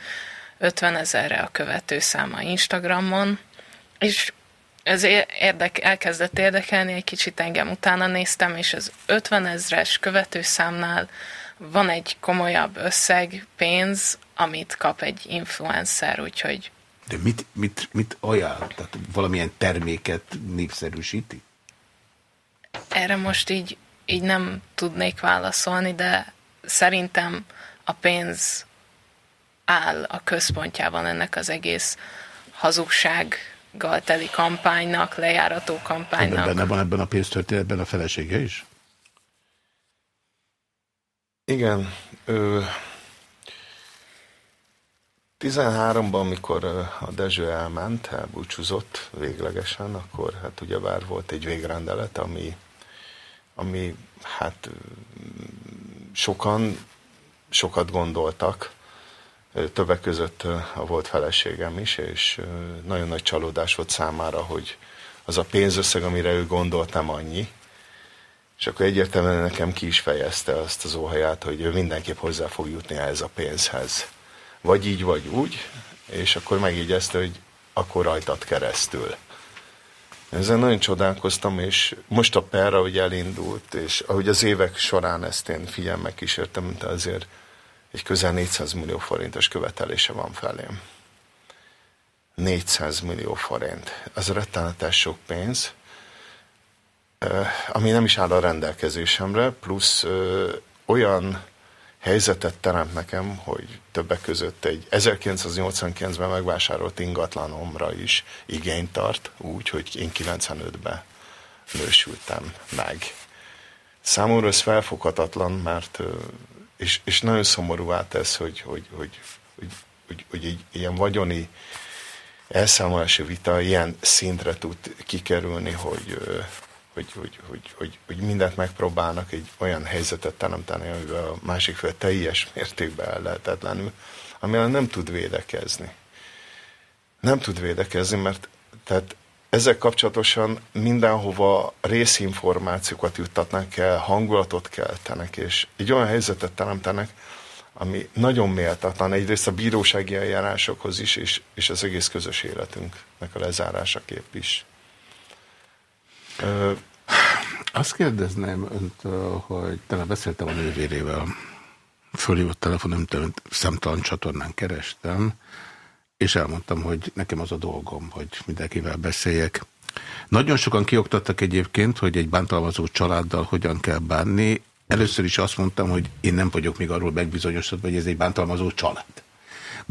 50 ezerre a követőszáma Instagramon, és ez érdek, elkezdett érdekelni, egy kicsit engem utána néztem, és az 50 ezres követőszámnál van egy komolyabb összeg, pénz, amit kap egy influencer, úgyhogy De mit, mit, mit ajánl? Tehát valamilyen terméket népszerűsíti? erre most így, így nem tudnék válaszolni, de szerintem a pénz áll a központjában ennek az egész hazugsággal teli kampánynak, lejárató kampánynak. Benne van ebben a pénztörténetben a felesége is? Igen. Ö, 13-ban, amikor a Dezső elment, elbúcsúzott véglegesen, akkor hát ugyebár volt egy végrendelet, ami, ami hát sokan sokat gondoltak, többek között a volt feleségem is, és nagyon nagy csalódás volt számára, hogy az a pénzösszeg, amire ő gondolt, nem annyi, és akkor egyértelműen nekem ki is fejezte azt az óhaját, hogy ő mindenképp hozzá fog jutni ehhez a pénzhez. Vagy így, vagy úgy, és akkor megjegyezte, hogy akkor rajtad keresztül. Ezen nagyon csodálkoztam, és most a per, ahogy elindult, és ahogy az évek során ezt én figyelme kísértem, mint azért egy közel 400 millió forintos követelése van felém. 400 millió forint. Az rettenetes sok pénz ami nem is áll a rendelkezésemre, plusz olyan helyzetet teremt nekem, hogy többek között egy 1989-ben megvásárolt ingatlanomra is igényt tart, úgy, hogy én 95-ben nősültem meg. Számomra ez felfoghatatlan, mert és, és nagyon szomorúvá tesz, hogy, hogy, hogy, hogy, hogy, hogy egy ilyen vagyoni elszámolási vita ilyen szintre tud kikerülni, hogy, hogy, hogy, hogy, hogy, hogy mindent megpróbálnak egy olyan helyzetet teremteni, amivel a másik fél teljes mértékben el lehetetlenül, amivel nem tud védekezni. Nem tud védekezni, mert tehát ezzel kapcsolatosan mindenhova részinformációkat juttatnak el, hangulatot keltenek, és egy olyan helyzetet teremtenek, ami nagyon méltatlan, egyrészt a bírósági eljárásokhoz is, és, és az egész közös életünknek a lezárásaképp is. Azt kérdezném öntől, hogy talán beszéltem a nővérével. Fölhívott telefon, nem tudom, szemtalan csatornán kerestem, és elmondtam, hogy nekem az a dolgom, hogy mindenkivel beszéljek. Nagyon sokan kioktattak egyébként, hogy egy bántalmazó családdal hogyan kell bánni. Először is azt mondtam, hogy én nem vagyok még arról megbizonyosodva, hogy ez egy bántalmazó család.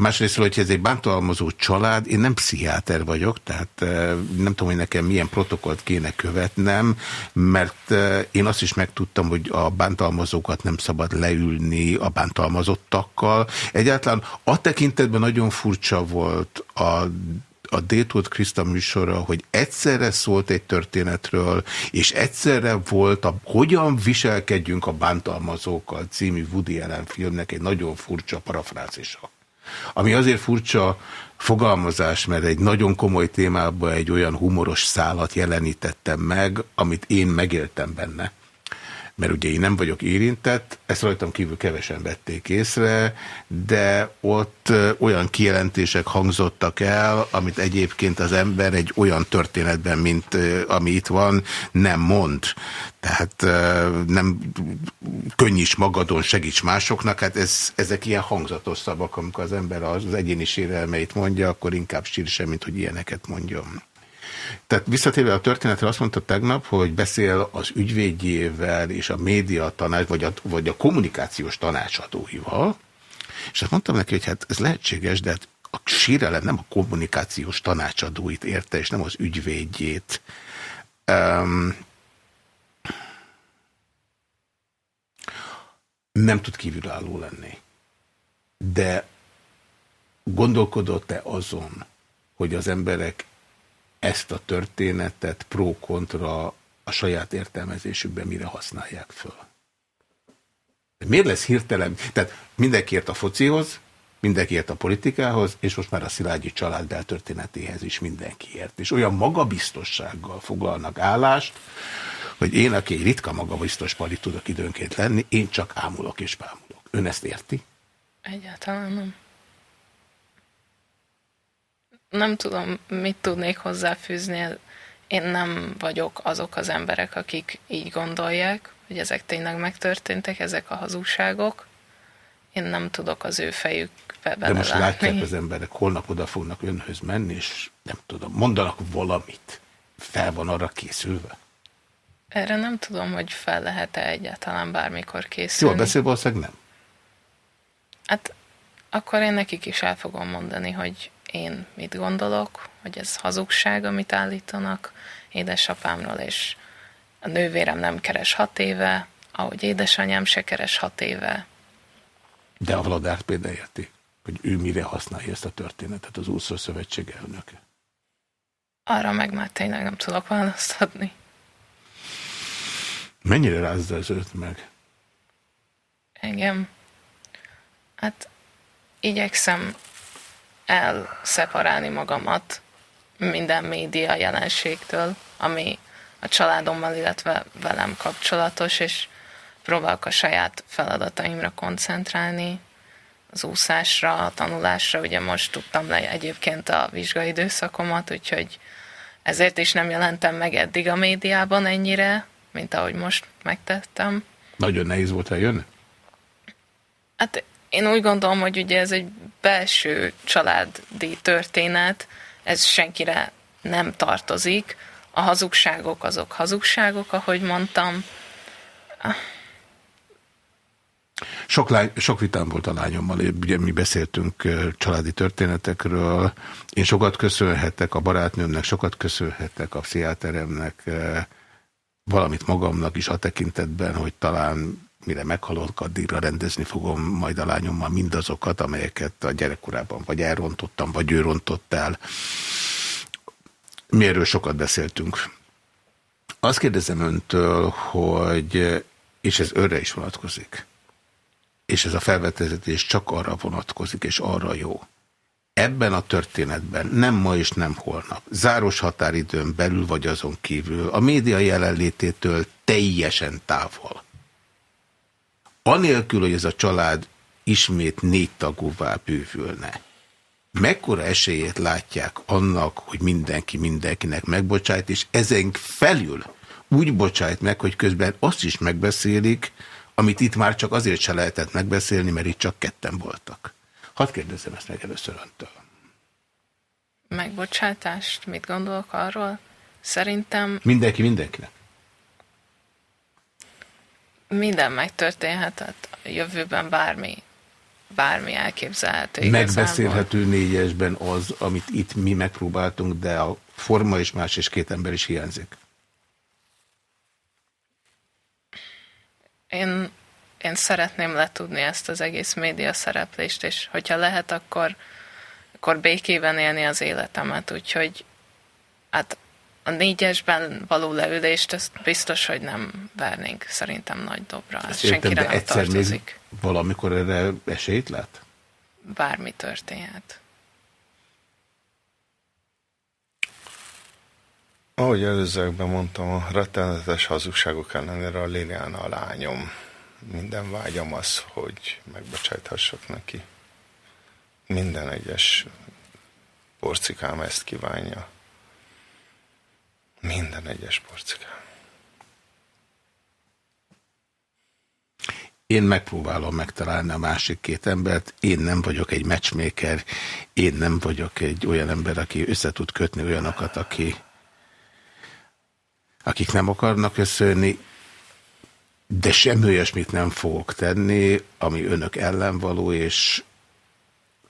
Másrészt, hogy ez egy bántalmazó család, én nem pszichiáter vagyok, tehát eh, nem tudom, hogy nekem milyen protokollt kéne követnem, mert eh, én azt is megtudtam, hogy a bántalmazókat nem szabad leülni a bántalmazottakkal. Egyáltalán a tekintetben nagyon furcsa volt a a Détót Kriszta műsora, hogy egyszerre szólt egy történetről, és egyszerre volt a Hogyan viselkedjünk a bántalmazókkal című Woody Allen filmnek egy nagyon furcsa parafrázisa. Ami azért furcsa fogalmazás, mert egy nagyon komoly témában egy olyan humoros szálat jelenítettem meg, amit én megéltem benne mert ugye én nem vagyok érintett, ezt rajtam kívül kevesen vették észre, de ott olyan kijelentések hangzottak el, amit egyébként az ember egy olyan történetben, mint ami itt van, nem mond. Tehát nem könnyíts magadon, segíts másoknak, hát ez, ezek ilyen hangzatos szavak, amikor az ember az egyéni sérelmeit mondja, akkor inkább sír sem, mint hogy ilyeneket mondjon. Tehát visszatérve a történetre azt mondta tegnap, hogy beszél az ügyvédjével és a média tanács, vagy a, vagy a kommunikációs tanácsadóival, és azt mondtam neki, hogy hát ez lehetséges, de hát a sérelem nem a kommunikációs tanácsadóit érte, és nem az ügyvédjét. Um, nem tud kívülálló lenni. De gondolkodott-e azon, hogy az emberek ezt a történetet pro-kontra a saját értelmezésükben mire használják föl. Miért lesz hirtelen? Tehát mindenki ért a focihoz, mindenki ért a politikához, és most már a Szilágyi család beltörténetéhez is mindenki ért. És olyan magabiztossággal foglalnak állást, hogy én, aki egy ritka magabiztos pali tudok időnként lenni, én csak ámulok és pámulok. Ön ezt érti? Egyáltalán nem. Nem tudom, mit tudnék hozzáfűzni. Én nem vagyok azok az emberek, akik így gondolják, hogy ezek tényleg megtörténtek, ezek a hazugságok. Én nem tudok az ő fejükbe De most látják belelátni. az emberek, holnap oda fognak önhöz menni, és nem tudom, mondanak valamit. Fel van arra készülve? Erre nem tudom, hogy fel lehet-e egyáltalán bármikor készülni. Jól beszél, valószínűleg nem. Hát akkor én nekik is el fogom mondani, hogy én mit gondolok, hogy ez hazugság, amit állítanak édesapámról, és a nővérem nem keres hat éve, ahogy édesanyám se keres hat éve. De a Vladárt például érti, hogy ő mire használja ezt a történetet, az úszó szövetség elnöke. Arra meg már tényleg nem tudok választ adni. Mennyire rázza ez őt meg? Engem. Hát igyekszem elszeparálni magamat minden média jelenségtől, ami a családommal, illetve velem kapcsolatos, és próbálok a saját feladataimra koncentrálni, az úszásra, a tanulásra. Ugye most tudtam le egyébként a vizsgai időszakomat, úgyhogy ezért is nem jelentem meg eddig a médiában ennyire, mint ahogy most megtettem. Nagyon nehéz volt eljönni? Hát én úgy gondolom, hogy ugye ez egy belső családi történet, ez senkire nem tartozik. A hazugságok azok hazugságok, ahogy mondtam. Sok, lány, sok vitám volt a lányommal, ugye mi beszéltünk családi történetekről, én sokat köszönhetek a barátnőmnek, sokat köszönhetek a pszichiáteremnek, valamit magamnak is a tekintetben, hogy talán mire meghalok, addigra rendezni fogom majd a lányommal mindazokat, amelyeket a gyerekkorában vagy elrontottam, vagy ő rontott el. Mi erről sokat beszéltünk. Azt kérdezem öntől, hogy, és ez önre is vonatkozik, és ez a felvetetés csak arra vonatkozik, és arra jó. Ebben a történetben, nem ma és nem holnap, záros határidőn belül vagy azon kívül, a média jelenlététől teljesen távol. Anélkül, hogy ez a család ismét négy tagúvá bővülne. Mekkora esélyét látják annak, hogy mindenki mindenkinek megbocsájt, és ezen felül úgy bocsájt meg, hogy közben azt is megbeszélik, amit itt már csak azért se lehetett megbeszélni, mert itt csak ketten voltak. Hadd kérdezzem ezt meg először öntől. Megbocsátást, mit gondolok arról? Szerintem Mindenki mindenkinek. Minden megtörténhet, tehát a jövőben bármi, bármi elképzelhető. igazából. Megbeszélhető négyesben az, amit itt mi megpróbáltunk, de a forma is más, és két ember is hiányzik. Én, én szeretném letudni ezt az egész média szereplést, és hogyha lehet, akkor, akkor békében élni az életemet, úgyhogy hát a négyesben való leülést, ezt biztos, hogy nem vernénk szerintem nagy dobra. Ez Ezt értem, senkire de nem egyszer tartozik. valamikor erre esélyt lát? Bármi történhet. Ahogy előzőkben mondtam, a rettenetes hazugságok ellenére a Liliana a lányom. Minden vágyam az, hogy megbocsájthassak neki. Minden egyes porcikám ezt kívánja. Minden egyes porcikám. Én megpróbálom megtalálni a másik két embert. Én nem vagyok egy matchmaker, én nem vagyok egy olyan ember, aki össze tud kötni olyanokat, aki, akik nem akarnak összejönni, de semmi olyasmit nem fogok tenni, ami önök ellen való, és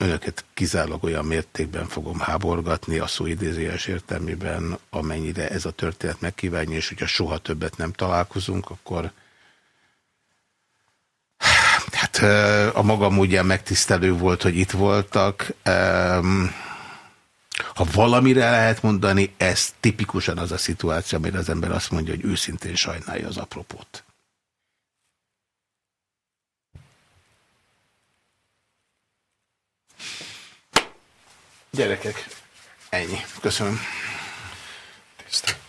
önöket kizárólag olyan mértékben fogom háborgatni a szó idézőjeles értelmében, amennyire ez a történet megkívánja, és hogyha soha többet nem találkozunk, akkor Hát a maga módján megtisztelő volt, hogy itt voltak. Ha valamire lehet mondani, ez tipikusan az a szituáció, amire az ember azt mondja, hogy őszintén sajnálja az apropót. Gyerekek, ennyi. Köszönöm. Tisztelt.